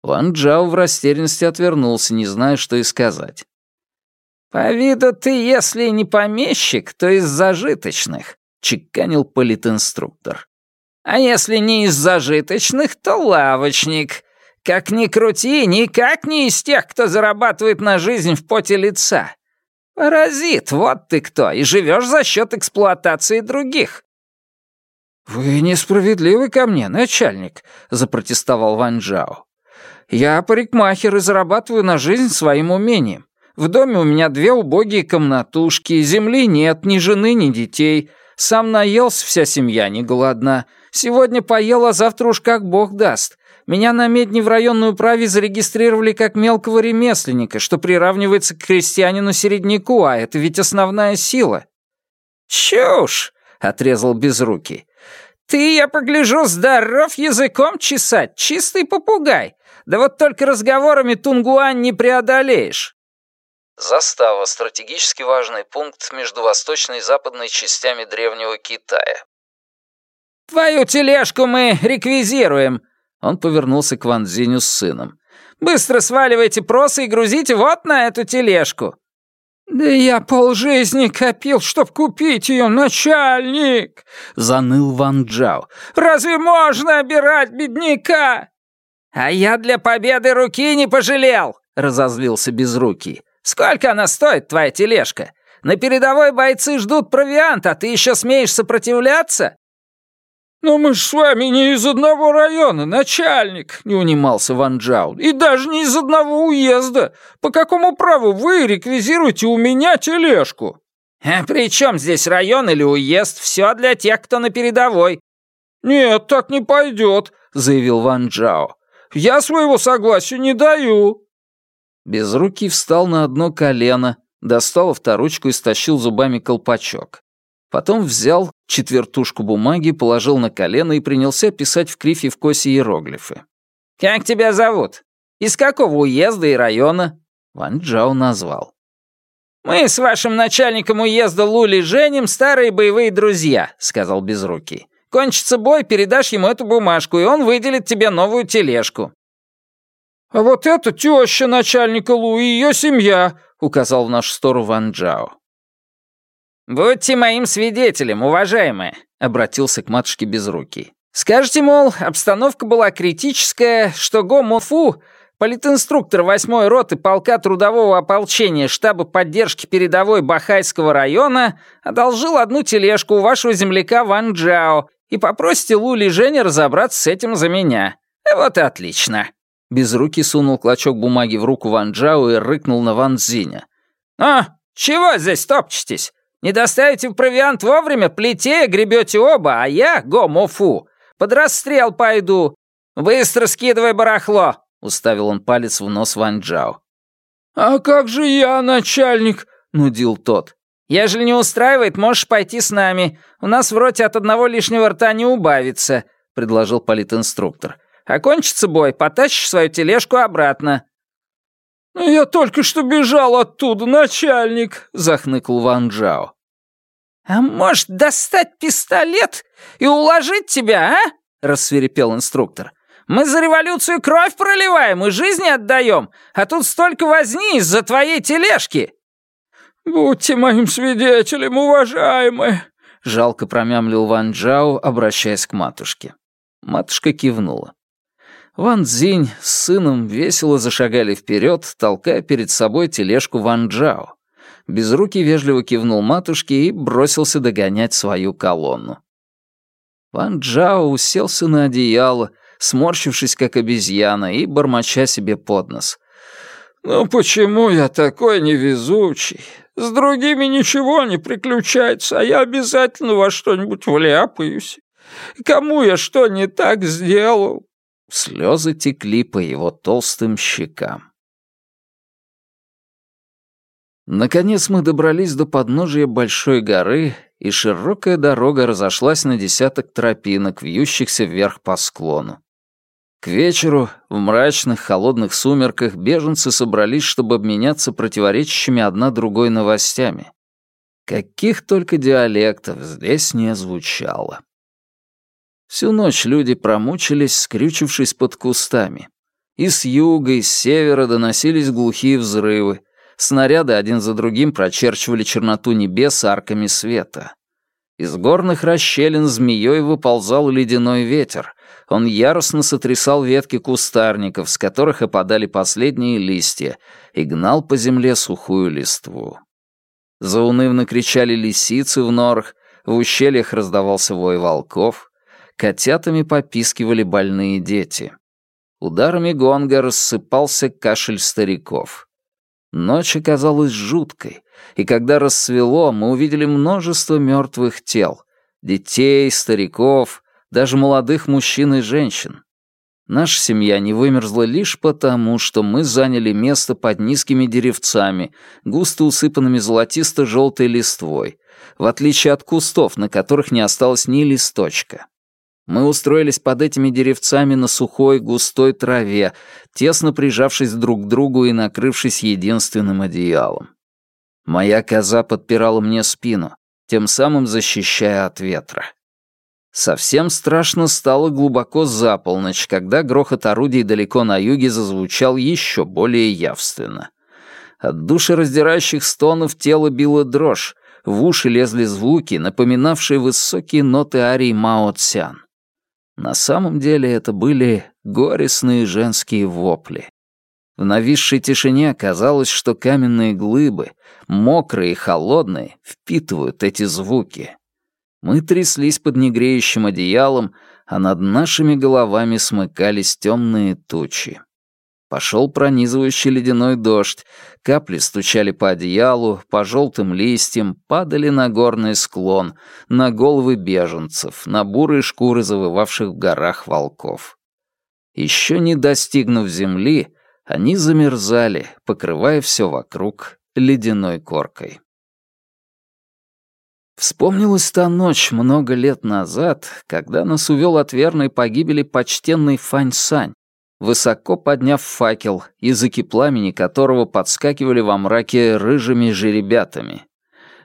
Ван Джао в растерянности отвернулся, не зная, что и сказать. «По виду ты, если не помещик, то из зажиточных», — чеканил политинструктор. «А если не из зажиточных, то лавочник. Как ни крути, никак не из тех, кто зарабатывает на жизнь в поте лица. Паразит, вот ты кто, и живешь за счет эксплуатации других». «Вы несправедливы ко мне, начальник», — запротестовал Ван Джао. Я парикмахер и зарабатываю на жизнь своим умением. В доме у меня две убогие комнатушки, земли нет, ни жены, ни детей. Сам наелся, вся семья не голодна. Сегодня поел, а завтра уж как бог даст. Меня на медне в районной управе зарегистрировали как мелкого ремесленника, что приравнивается к крестьянину-середняку, а это ведь основная сила». «Чушь!» — отрезал Безрукий. «Ты, я погляжу, здоров языком чесать, чистый попугай. Да вот только разговорами Тунгуань не преодолеешь». Застава — стратегически важный пункт между восточной и западной частями древнего Китая. «Твою тележку мы реквизируем!» Он повернулся к Ван Цзиню с сыном. «Быстро сваливайте просы и грузите вот на эту тележку!» «Да я полжизни копил, чтоб купить ее, начальник!» — заныл Ван Джао. «Разве можно обирать бедняка?» «А я для победы руки не пожалел!» — разозлился Безрукий. «Сколько она стоит, твоя тележка? На передовой бойцы ждут провиант, а ты еще смеешь сопротивляться?» «Но мы ж с вами не из одного района, начальник!» — не унимался Ван Джао. «И даже не из одного уезда! По какому праву вы реквизируете у меня тележку?» «А при чем здесь район или уезд? Все для тех, кто на передовой!» «Нет, так не пойдет», — заявил Ван Джао. Я своего согласия не даю!» Безрукий встал на одно колено, достал авторучку и стащил зубами колпачок. Потом взял четвертушку бумаги, положил на колено и принялся писать в крифе в косе иероглифы. «Как тебя зовут? Из какого уезда и района?» Ван Джао назвал. «Мы с вашим начальником уезда Лули Женем старые боевые друзья», — сказал Безрукий. Кончится бой, передашь ему эту бумажку, и он выделит тебе новую тележку». «А вот это теща начальника Лу и ее семья», — указал в нашу сторону Ван Джао. «Будьте моим свидетелем, уважаемые», — обратился к матушке Безрукий. «Скажите, мол, обстановка была критическая, что Го Муфу, политинструктор 8-й роты полка трудового ополчения штаба поддержки передовой Бахайского района, одолжил одну тележку у вашего земляка Ван Джао и попросите Лули и Женя разобраться с этим за меня. Э, вот и отлично». Без руки сунул клочок бумаги в руку Ван Джао и рыкнул на Ван Цзиня. «А, чего здесь топчетесь? Не доставите провиант вовремя, плетея гребете оба, а я, го мофу, под расстрел пойду. Быстро скидывай барахло!» — уставил он палец в нос Ван Джао. «А как же я, начальник?» — нудил тот. Ежели не устраивает, можешь пойти с нами. У нас в роте от одного лишнего рта не убавится», — предложил политинструктор. «Окончится бой, потащишь свою тележку обратно». «Ну, «Я только что бежал оттуда, начальник», — захныкал Ван Джао. «А может, достать пистолет и уложить тебя, а?» — рассверепел инструктор. «Мы за революцию кровь проливаем и жизни отдаем, а тут столько возни из-за твоей тележки!» «Будьте моим свидетелем, уважаемый!» — жалко промямлил Ван Джао, обращаясь к матушке. Матушка кивнула. Ван Цзинь с сыном весело зашагали вперед, толкая перед собой тележку Ван Джао. Безрукий вежливо кивнул матушке и бросился догонять свою колонну. Ван Джао уселся на одеяло, сморщившись как обезьяна и бормоча себе под нос. «Ну почему я такой невезучий? С другими ничего не приключается, а я обязательно во что-нибудь вляпаюсь. Кому я что не так сделал?» Слезы текли по его толстым щекам. Наконец мы добрались до подножия большой горы, и широкая дорога разошлась на десяток тропинок, вьющихся вверх по склону. К вечеру, в мрачных, холодных сумерках, беженцы собрались, чтобы обменяться противоречащими одна другой новостями. Каких только диалектов здесь не звучало. Всю ночь люди промучились, скрючившись под кустами. И с юга, и с севера доносились глухие взрывы, Снаряды один за другим прочерчивали черноту небес арками света. Из горных расщелин змеей выползал ледяной ветер. Он яростно сотрясал ветки кустарников, с которых опадали последние листья, и гнал по земле сухую листву. Заунывно кричали лисицы в норах, в ущельях раздавался вой волков, котятами попискивали больные дети. Ударами гонга рассыпался кашель стариков. Ночь оказалась жуткой, и когда рассвело, мы увидели множество мертвых тел. Детей, стариков, даже молодых мужчин и женщин. Наша семья не вымерзла лишь потому, что мы заняли место под низкими деревцами, густо усыпанными золотисто-желтой листвой, в отличие от кустов, на которых не осталось ни листочка. Мы устроились под этими деревцами на сухой, густой траве, тесно прижавшись друг к другу и накрывшись единственным одеялом. Моя коза подпирала мне спину, тем самым защищая от ветра. Совсем страшно стало глубоко за полночь, когда грохот орудий далеко на юге зазвучал еще более явственно. От душераздирающих стонов тело било дрожь, в уши лезли звуки, напоминавшие высокие ноты арии Мао Цян. На самом деле это были горестные женские вопли. В нависшей тишине казалось, что каменные глыбы, мокрые и холодные, впитывают эти звуки. Мы тряслись под негреющим одеялом, а над нашими головами смыкались темные тучи. Пошел пронизывающий ледяной дождь, капли стучали по одеялу, по желтым листьям, падали на горный склон, на головы беженцев, на бурые шкуры завывавших в горах волков. Еще не достигнув земли, они замерзали, покрывая все вокруг ледяной коркой. Вспомнилась та ночь много лет назад, когда нас увел от верной погибели почтенный Фань Сань, высоко подняв факел, языки пламени которого подскакивали во мраке рыжими жеребятами.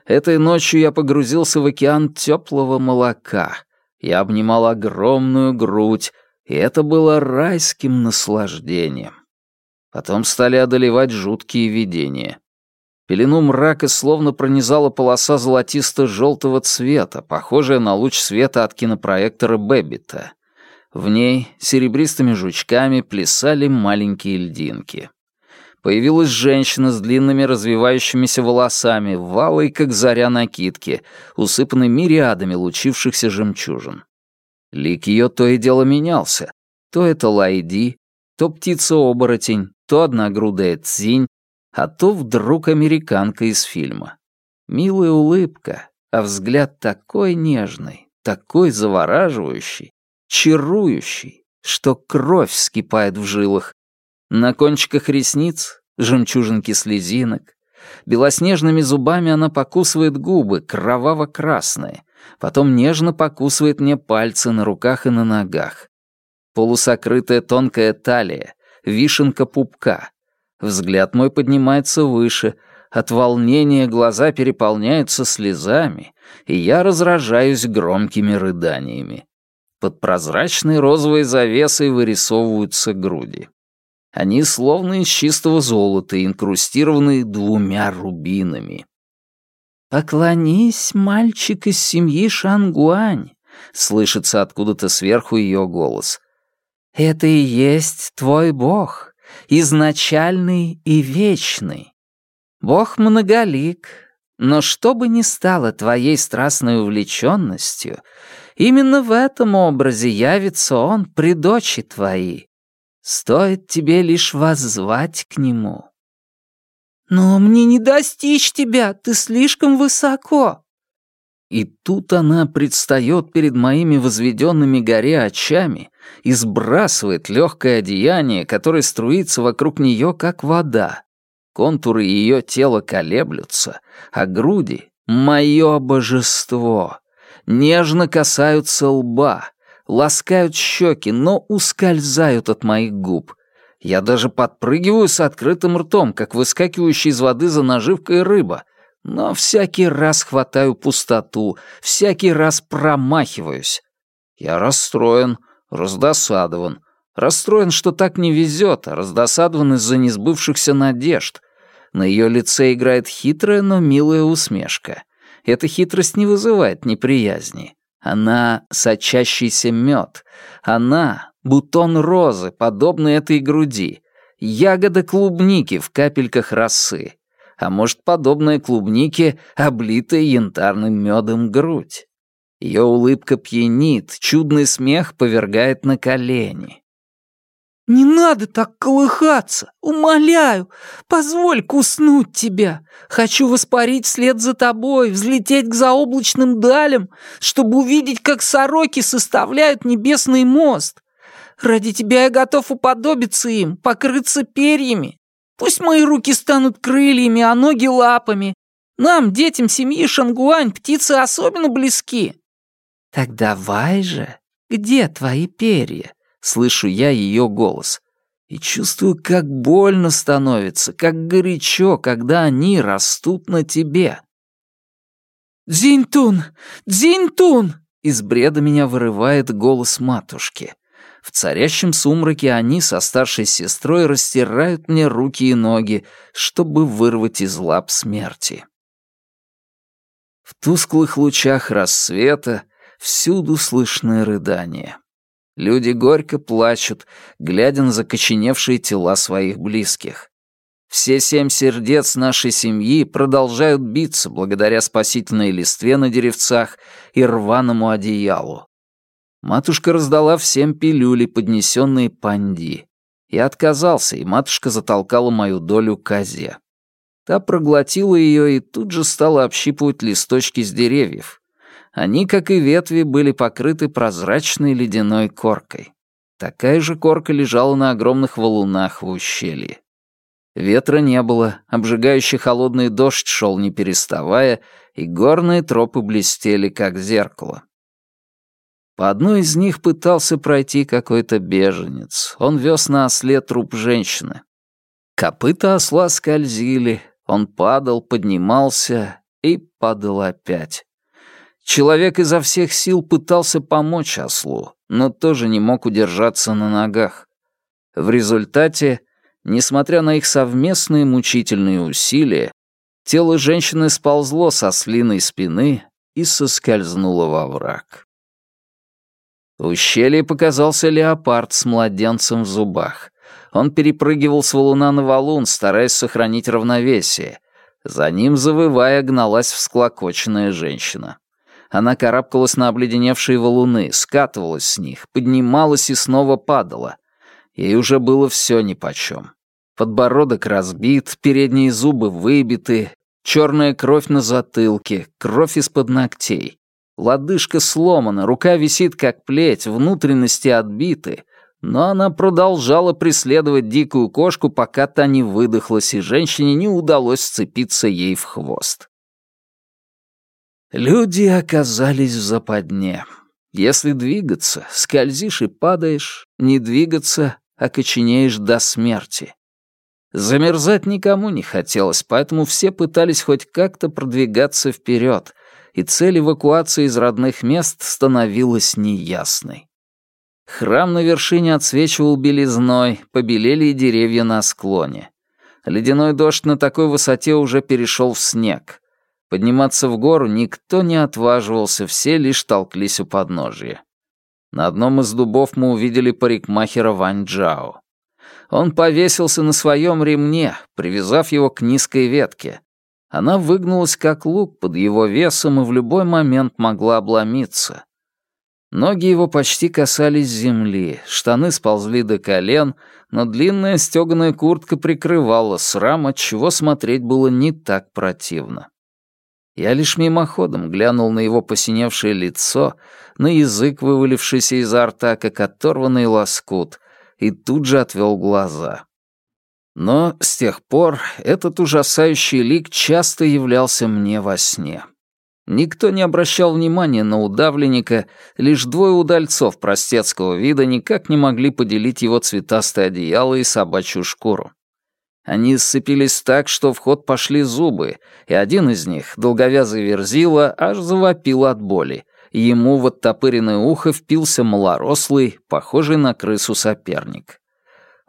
Этой ночью я погрузился в океан теплого молока. Я обнимал огромную грудь, и это было райским наслаждением. Потом стали одолевать жуткие видения. Пелену мрака словно пронизала полоса золотисто-желтого цвета, похожая на луч света от кинопроектора Бэббита. В ней серебристыми жучками плясали маленькие льдинки. Появилась женщина с длинными развивающимися волосами, валой, как заря накидки, усыпанной мириадами лучившихся жемчужин. Лик ее то и дело менялся. То это Лайди, то птица-оборотень, то одногрудая Цзинь, а то вдруг американка из фильма. Милая улыбка, а взгляд такой нежный, такой завораживающий, чарующий, что кровь вскипает в жилах. На кончиках ресниц — жемчужинки слезинок, Белоснежными зубами она покусывает губы, кроваво-красные. Потом нежно покусывает мне пальцы на руках и на ногах. Полусокрытая тонкая талия, вишенка пупка. Взгляд мой поднимается выше. От волнения глаза переполняются слезами, и я разражаюсь громкими рыданиями. Под прозрачной розовой завесой вырисовываются груди. Они словно из чистого золота, инкрустированные двумя рубинами. «Поклонись, мальчик из семьи Шангуань», — слышится откуда-то сверху ее голос. «Это и есть твой бог, изначальный и вечный. Бог многолик, но что бы ни стало твоей страстной увлеченностью, именно в этом образе явится он при дочи твоей, Стоит тебе лишь воззвать к нему. «Но мне не достичь тебя, ты слишком высоко». И тут она предстает перед моими возведенными горе очами и сбрасывает легкое одеяние, которое струится вокруг нее, как вода. Контуры ее тела колеблются, а груди — мое божество. Нежно касаются лба, ласкают щеки, но ускользают от моих губ. Я даже подпрыгиваю с открытым ртом, как выскакивающий из воды за наживкой рыба, но всякий раз хватаю пустоту, всякий раз промахиваюсь. Я расстроен, раздосадован. Расстроен, что так не везет, а раздосадован из-за несбывшихся надежд. На ее лице играет хитрая, но милая усмешка. Эта хитрость не вызывает неприязни. Она — сочащийся мед. Она — бутон розы, подобный этой груди. Ягода клубники в капельках росы. А может, подобная клубнике, облитая янтарным медом грудь. Ее улыбка пьянит, чудный смех повергает на колени. «Не надо так колыхаться! Умоляю! Позволь куснуть тебя! Хочу воспарить вслед за тобой, взлететь к заоблачным далям, чтобы увидеть, как сороки составляют небесный мост. Ради тебя я готов уподобиться им, покрыться перьями. Пусть мои руки станут крыльями, а ноги лапами. Нам, детям семьи Шангуань, птицы особенно близки». «Так давай же, где твои перья?» Слышу я ее голос. И чувствую, как больно становится, как горячо, когда они растут на тебе. «Дзиньтун! Дзиньтун!» Из бреда меня вырывает голос матушки. В царящем сумраке они со старшей сестрой растирают мне руки и ноги, чтобы вырвать из лап смерти. В тусклых лучах рассвета всюду слышны рыдания. Люди горько плачут, глядя на закоченевшие тела своих близких. Все семь сердец нашей семьи продолжают биться благодаря спасительной листве на деревцах и рваному одеялу. Матушка раздала всем пилюли, поднесенные панди. Я отказался, и матушка затолкала мою долю козе. Та проглотила ее и тут же стала общипывать листочки с деревьев. Они, как и ветви, были покрыты прозрачной ледяной коркой. Такая же корка лежала на огромных валунах в ущелье. Ветра не было, обжигающий холодный дождь шел не переставая, и горные тропы блестели, как зеркало. По одной из них пытался пройти какой-то беженец. Он вез на осле труп женщины. Копыта осла скользили, он падал, поднимался и падал опять. Человек изо всех сил пытался помочь ослу, но тоже не мог удержаться на ногах. В результате, несмотря на их совместные мучительные усилия, тело женщины сползло со слиной спины и соскользнуло во враг. В ущелье показался леопард с младенцем в зубах. Он перепрыгивал с валуна на валун, стараясь сохранить равновесие. За ним, завывая, гналась всклокоченная женщина. Она карабкалась на обледеневшие валуны, скатывалась с них, поднималась и снова падала. Ей уже было все нипочем. Подбородок разбит, передние зубы выбиты, черная кровь на затылке, кровь из-под ногтей. Лодыжка сломана, рука висит как плеть, внутренности отбиты, Но она продолжала преследовать дикую кошку, пока та не выдохлась, и женщине не удалось сцепиться ей в хвост. Люди оказались в западне. Если двигаться, скользишь и падаешь, не двигаться, окоченеешь до смерти. Замерзать никому не хотелось, поэтому все пытались хоть как-то продвигаться вперед, и цель эвакуации из родных мест становилась неясной. Храм на вершине отсвечивал белизной, побелели и деревья на склоне. Ледяной дождь на такой высоте уже перешел в снег. Подниматься в гору никто не отваживался, все лишь толклись у подножия. На одном из дубов мы увидели парикмахера Вань Джао. Он повесился на своем ремне, привязав его к низкой ветке. Она выгнулась как лук под его весом и в любой момент могла обломиться. Ноги его почти касались земли, штаны сползли до колен, но длинная стёганая куртка прикрывала срам, от чего смотреть было не так противно. Я лишь мимоходом глянул на его посиневшее лицо, на язык, вывалившийся изо рта, как оторванный лоскут, и тут же отвел глаза. Но с тех пор этот ужасающий лик часто являлся мне во сне. Никто не обращал внимания на удавленника, лишь двое удальцов простецкого вида никак не могли поделить его цветастое одеяло и собачью шкуру. Они сцепились так, что в ход пошли зубы, и один из них, долговязый верзила, аж завопил от боли. Ему в оттопыренное ухо впился малорослый, похожий на крысу соперник.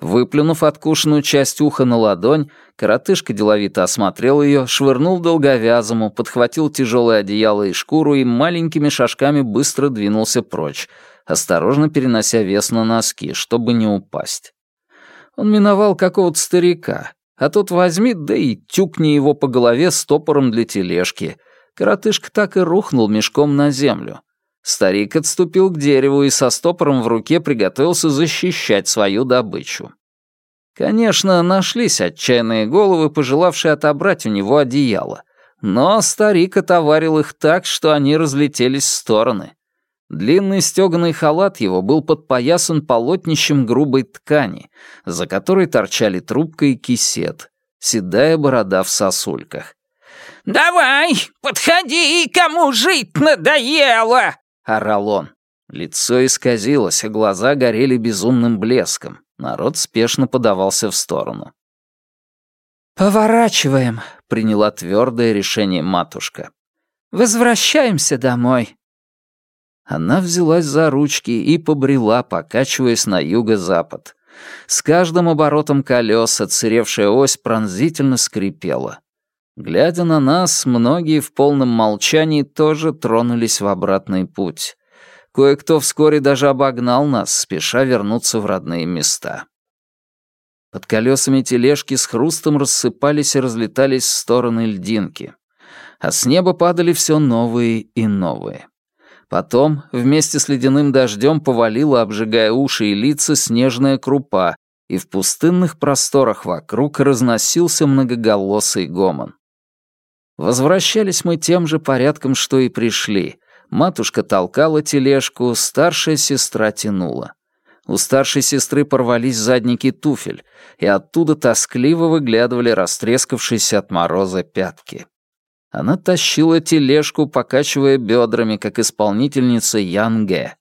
Выплюнув откушенную часть уха на ладонь, коротышка деловито осмотрел ее, швырнул долговязому, подхватил тяжелое одеяло и шкуру и маленькими шажками быстро двинулся прочь, осторожно перенося вес на носки, чтобы не упасть. Он миновал какого-то старика, а тот возьми, да и тюкни его по голове стопором для тележки. Коротышка так и рухнул мешком на землю. Старик отступил к дереву и со стопором в руке приготовился защищать свою добычу. Конечно, нашлись отчаянные головы, пожелавшие отобрать у него одеяло. Но старик отоварил их так, что они разлетелись в стороны. Длинный стёганый халат его был подпоясан полотнищем грубой ткани, за которой торчали трубка и кисет, седая борода в сосульках. «Давай, подходи, кому жить надоело!» — орал он. Лицо исказилось, а глаза горели безумным блеском. Народ спешно подавался в сторону. «Поворачиваем», — приняла твердое решение матушка. «Возвращаемся домой». Она взялась за ручки и побрела, покачиваясь на юго-запад. С каждым оборотом колес отсыревшая ось пронзительно скрипела. Глядя на нас, многие в полном молчании тоже тронулись в обратный путь. Кое-кто вскоре даже обогнал нас, спеша вернуться в родные места. Под колесами тележки с хрустом рассыпались и разлетались в стороны льдинки. А с неба падали все новые и новые. Потом, вместе с ледяным дождем, повалила, обжигая уши и лица, снежная крупа, и в пустынных просторах вокруг разносился многоголосый гомон. Возвращались мы тем же порядком, что и пришли. Матушка толкала тележку, старшая сестра тянула. У старшей сестры порвались задники туфель, и оттуда тоскливо выглядывали растрескавшиеся от мороза пятки. Она тащила тележку, покачивая бедрами, как исполнительница Янге.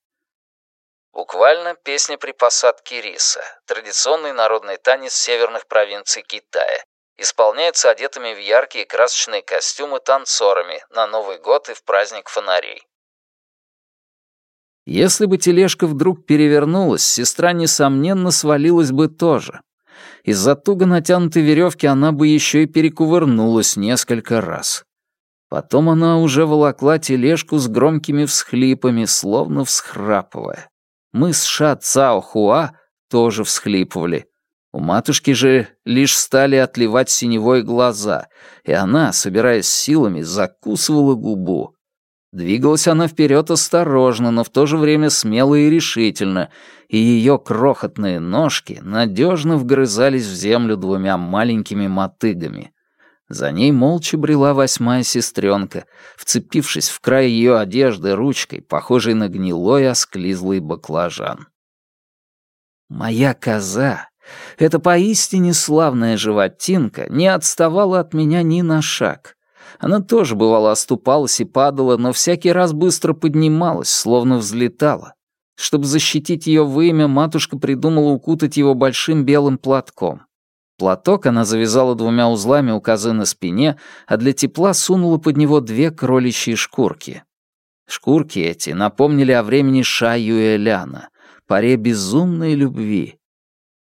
Буквально песня при посадке риса, традиционный народный танец северных провинций Китая. Исполняется одетыми в яркие красочные костюмы танцорами на Новый год и в праздник фонарей. Если бы тележка вдруг перевернулась, сестра, несомненно, свалилась бы тоже. Из-за туго натянутой веревки она бы еще и перекувырнулась несколько раз. Потом она уже волокла тележку с громкими всхлипами, словно всхрапывая. Мы с Ша Цао Хуа тоже всхлипывали. У матушки же лишь стали отливать синевой глаза, и она, собираясь силами, закусывала губу. Двигалась она вперед осторожно, но в то же время смело и решительно, и ее крохотные ножки надежно вгрызались в землю двумя маленькими мотыгами. За ней молча брела восьмая сестренка, вцепившись в край ее одежды ручкой, похожей на гнилой осклизлый баклажан. Моя коза, эта поистине славная животинка, не отставала от меня ни на шаг. Она тоже, бывало, оступалась и падала, но всякий раз быстро поднималась, словно взлетала. Чтобы защитить ее вымя, матушка придумала укутать его большим белым платком. Платок она завязала двумя узлами у козы на спине, а для тепла сунула под него две кроличьи шкурки. Шкурки эти напомнили о времени Шаю и Эляна, паре безумной любви.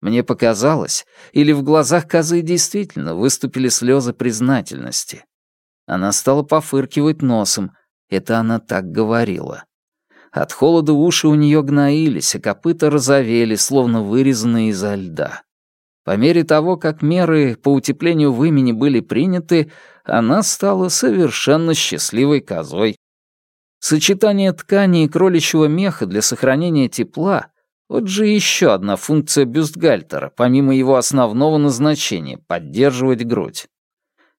Мне показалось, или в глазах козы действительно выступили слезы признательности. Она стала пофыркивать носом, это она так говорила. От холода уши у нее гноились, а копыта розовели, словно вырезанные изо льда. По мере того, как меры по утеплению в имени были приняты, она стала совершенно счастливой козой. Сочетание ткани и кроличьего меха для сохранения тепла — вот же еще одна функция бюстгальтера, помимо его основного назначения — поддерживать грудь.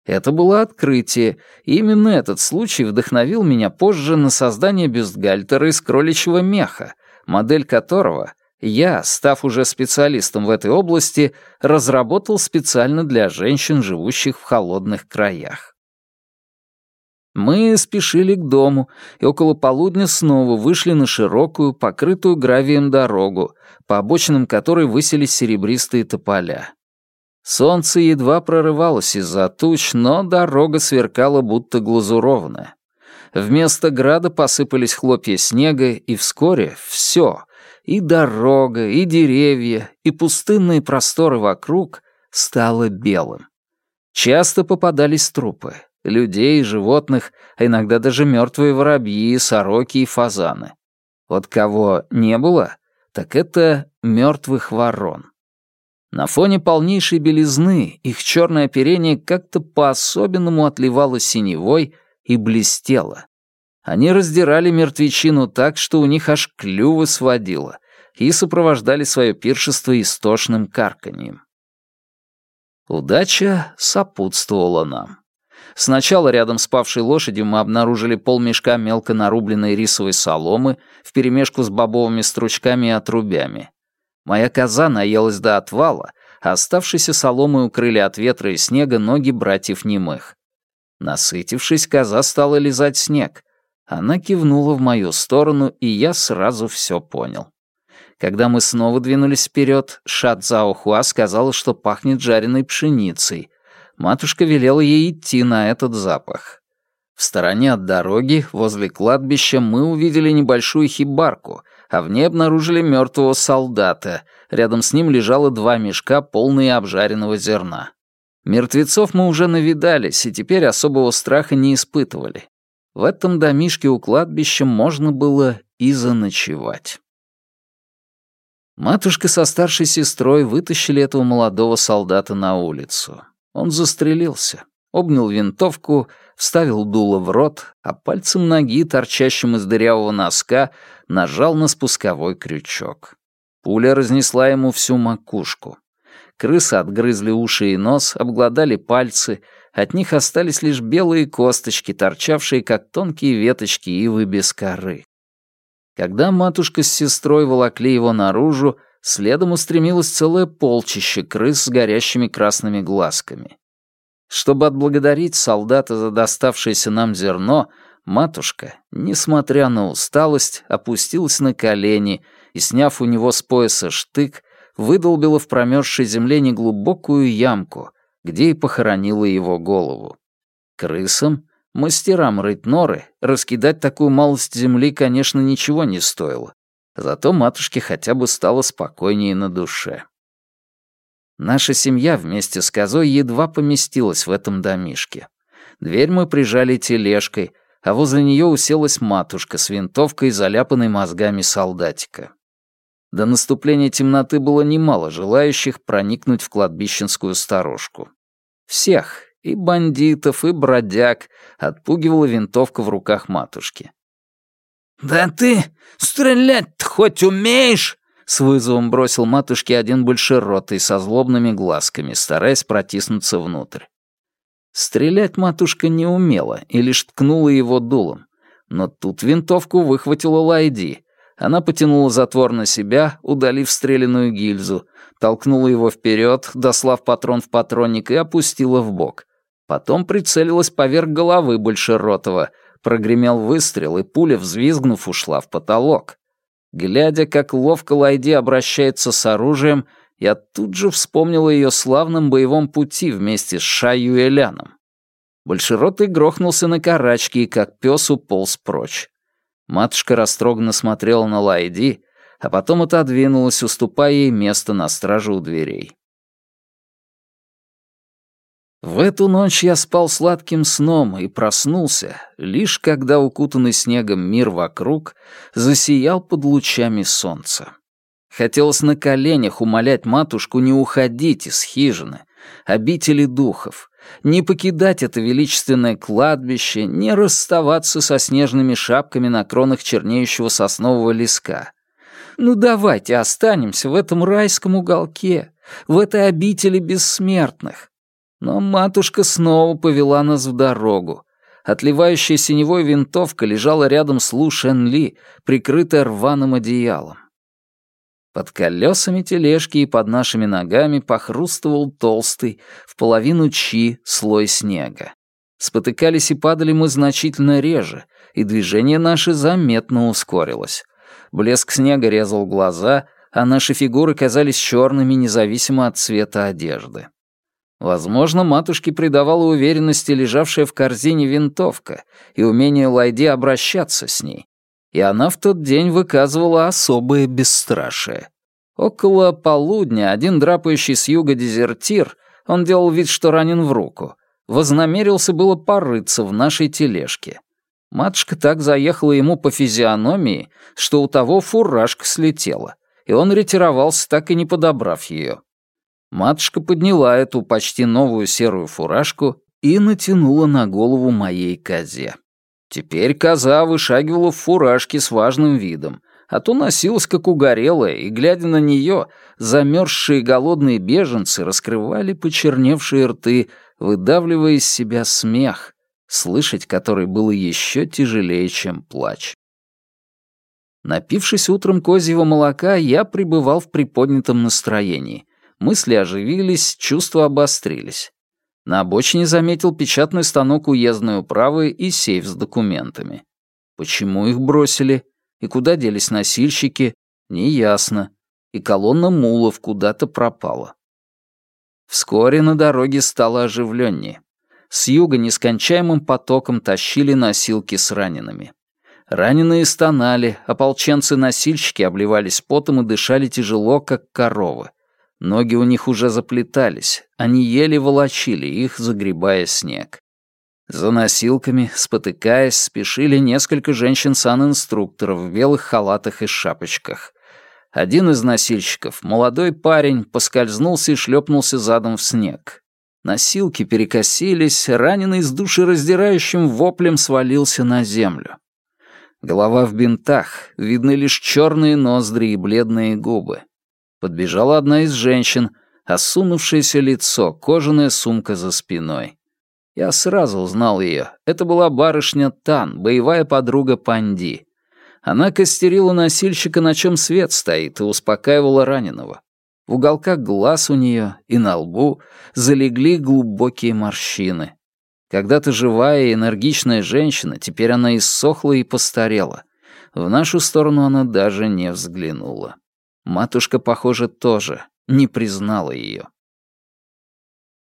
Это было открытие, и именно этот случай вдохновил меня позже на создание бюстгальтера из кроличьего меха, модель которого я, став уже специалистом в этой области, разработал специально для женщин, живущих в холодных краях. Мы спешили к дому и около полудня снова вышли на широкую, покрытую гравием дорогу, по обочинам которой высились серебристые тополя. Солнце едва прорывалось из-за туч, но дорога сверкала будто глазурованная. Вместо града посыпались хлопья снега, и вскоре все — и дорога, и деревья, и пустынные просторы вокруг — стало белым. Часто попадались трупы — людей, животных, а иногда даже мертвые воробьи, сороки и фазаны. Вот кого не было, так это мертвых ворон. На фоне полнейшей белизны их черное оперение как-то по-особенному отливало синевой и блестело. Они раздирали мертвечину так, что у них аж клювы сводило, и сопровождали свое пиршество истошным карканьем. Удача сопутствовала нам. Сначала рядом с павшей лошадью мы обнаружили полмешка мелко нарубленной рисовой соломы вперемешку с бобовыми стручками и отрубями. Моя коза наелась до отвала, а оставшейся соломой укрыли от ветра и снега ноги братьев немых. Насытившись, коза стала лизать снег. Она кивнула в мою сторону, и я сразу все понял. Когда мы снова двинулись вперед, Шат Хуа сказала, что пахнет жареной пшеницей. Матушка велела ей идти на этот запах. В стороне от дороги, возле кладбища, мы увидели небольшую хибарку — а в ней обнаружили мертвого солдата. Рядом с ним лежало два мешка, полные обжаренного зерна. Мертвецов мы уже навидались, и теперь особого страха не испытывали. В этом домишке у кладбища можно было и заночевать. Матушка со старшей сестрой вытащили этого молодого солдата на улицу. Он застрелился, обнял винтовку, вставил дуло в рот, а пальцем ноги, торчащим из дырявого носка, нажал на спусковой крючок. Пуля разнесла ему всю макушку. Крысы отгрызли уши и нос, обглодали пальцы, от них остались лишь белые косточки, торчавшие, как тонкие веточки ивы без коры. Когда матушка с сестрой волокли его наружу, следом устремилось целое полчище крыс с горящими красными глазками. Чтобы отблагодарить солдата за доставшееся нам зерно, матушка, несмотря на усталость, опустилась на колени и, сняв у него с пояса штык, выдолбила в промерзшей земле неглубокую ямку, где и похоронила его голову. Крысам, мастерам рыть норы, раскидать такую малость земли, конечно, ничего не стоило. Зато матушке хотя бы стало спокойнее на душе. Наша семья вместе с козой едва поместилась в этом домишке. Дверь мы прижали тележкой, а возле нее уселась матушка с винтовкой, заляпанной мозгами солдатика. До наступления темноты было немало желающих проникнуть в кладбищенскую сторожку. Всех, и бандитов, и бродяг, отпугивала винтовка в руках матушки. «Да ты стрелять хоть умеешь?» С вызовом бросил матушке один большеротый со злобными глазками, стараясь протиснуться внутрь. Стрелять матушка не умела и лишь ткнула его дулом. Но тут винтовку выхватила Лайди. Она потянула затвор на себя, удалив стреляную гильзу, толкнула его вперед, дослав патрон в патронник и опустила в бок. Потом прицелилась поверх головы Большеротова, прогремел выстрел, и пуля, взвизгнув, ушла в потолок. Глядя, как ловко Лайди обращается с оружием, я тут же вспомнил о ее славном боевом пути вместе с Шаю Эляном. Большеротый грохнулся на карачки и как пес уполз прочь. Матушка растроганно смотрела на Лайди, а потом отодвинулась, уступая ей место на страже у дверей. В эту ночь я спал сладким сном и проснулся, лишь когда укутанный снегом мир вокруг засиял под лучами солнца. Хотелось на коленях умолять матушку не уходить из хижины, обители духов, не покидать это величественное кладбище, не расставаться со снежными шапками на кронах чернеющего соснового леска. Ну давайте останемся в этом райском уголке, в этой обители бессмертных. Но матушка снова повела нас в дорогу. Отливающая синевой винтовка лежала рядом с Лу Шен Ли, прикрытая рваным одеялом. Под колесами тележки и под нашими ногами похрустывал толстый, в половину чи, слой снега. Спотыкались и падали мы значительно реже, и движение наше заметно ускорилось. Блеск снега резал глаза, а наши фигуры казались черными независимо от цвета одежды. Возможно, матушке придавала уверенности лежавшая в корзине винтовка и умение Лайди обращаться с ней и она в тот день выказывала особое бесстрашие. Около полудня один драпающий с юга дезертир, он делал вид, что ранен в руку, вознамерился было порыться в нашей тележке. Матушка так заехала ему по физиономии, что у того фуражка слетела, и он ретировался, так и не подобрав ее. Матушка подняла эту почти новую серую фуражку и натянула на голову моей козе. Теперь коза вышагивала в фуражке с важным видом, а то носилась как угорелая, и, глядя на нее, замерзшие голодные беженцы раскрывали почерневшие рты, выдавливая из себя смех, слышать который было еще тяжелее, чем плач. Напившись утром козьего молока, я пребывал в приподнятом настроении. Мысли оживились, чувства обострились. На обочине заметил печатный станок уездной управы и сейф с документами. Почему их бросили и куда делись носильщики, неясно. И колонна мулов куда-то пропала. Вскоре на дороге стало оживленнее. С юга нескончаемым потоком тащили носилки с ранеными. Раненые стонали, ополченцы-носильщики обливались потом и дышали тяжело, как коровы. Ноги у них уже заплетались, они еле волочили их, загребая снег. За носилками, спотыкаясь, спешили несколько женщин-санинструкторов в белых халатах и шапочках. Один из носильщиков, молодой парень, поскользнулся и шлепнулся задом в снег. Носилки перекосились, раненый с душераздирающим воплем свалился на землю. Голова в бинтах, видны лишь черные ноздри и бледные губы. Подбежала одна из женщин, осунувшееся лицо, кожаная сумка за спиной. Я сразу узнал ее. Это была барышня Тан, боевая подруга Панди. Она костерила носильщика, на чем свет стоит, и успокаивала раненого. В уголках глаз у нее и на лбу залегли глубокие морщины. Когда-то живая и энергичная женщина, теперь она иссохла и постарела. В нашу сторону она даже не взглянула. Матушка, похоже, тоже не признала ее.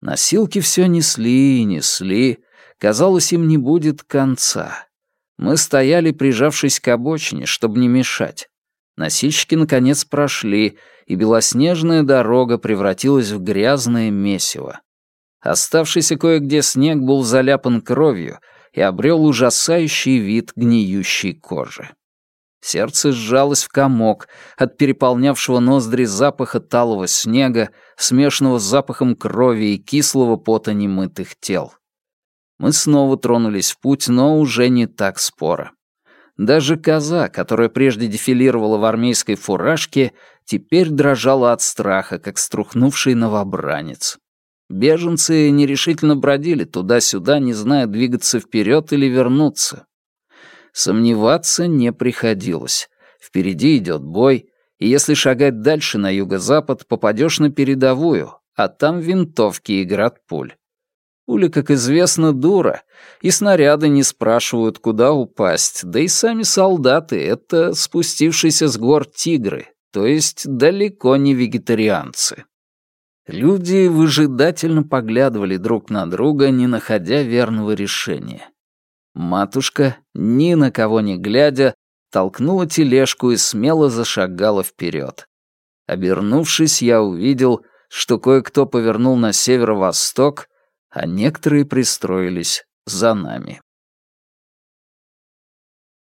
Носилки все несли и несли. Казалось, им не будет конца. Мы стояли, прижавшись к обочине, чтобы не мешать. Носильщики, наконец, прошли, и белоснежная дорога превратилась в грязное месиво. Оставшийся кое-где снег был заляпан кровью и обрел ужасающий вид гниющей кожи. Сердце сжалось в комок от переполнявшего ноздри запаха талого снега, смешанного с запахом крови и кислого пота немытых тел. Мы снова тронулись в путь, но уже не так споро. Даже коза, которая прежде дефилировала в армейской фуражке, теперь дрожала от страха, как струхнувший новобранец. Беженцы нерешительно бродили туда-сюда, не зная, двигаться вперед или вернуться. Сомневаться не приходилось. Впереди идет бой, и если шагать дальше на юго-запад, попадешь на передовую, а там винтовки и град пуль. Пуля, как известно, дура, и снаряды не спрашивают, куда упасть, да и сами солдаты — это спустившиеся с гор тигры, то есть далеко не вегетарианцы. Люди выжидательно поглядывали друг на друга, не находя верного решения. Матушка, ни на кого не глядя, толкнула тележку и смело зашагала вперед. Обернувшись, я увидел, что кое-кто повернул на северо-восток, а некоторые пристроились за нами.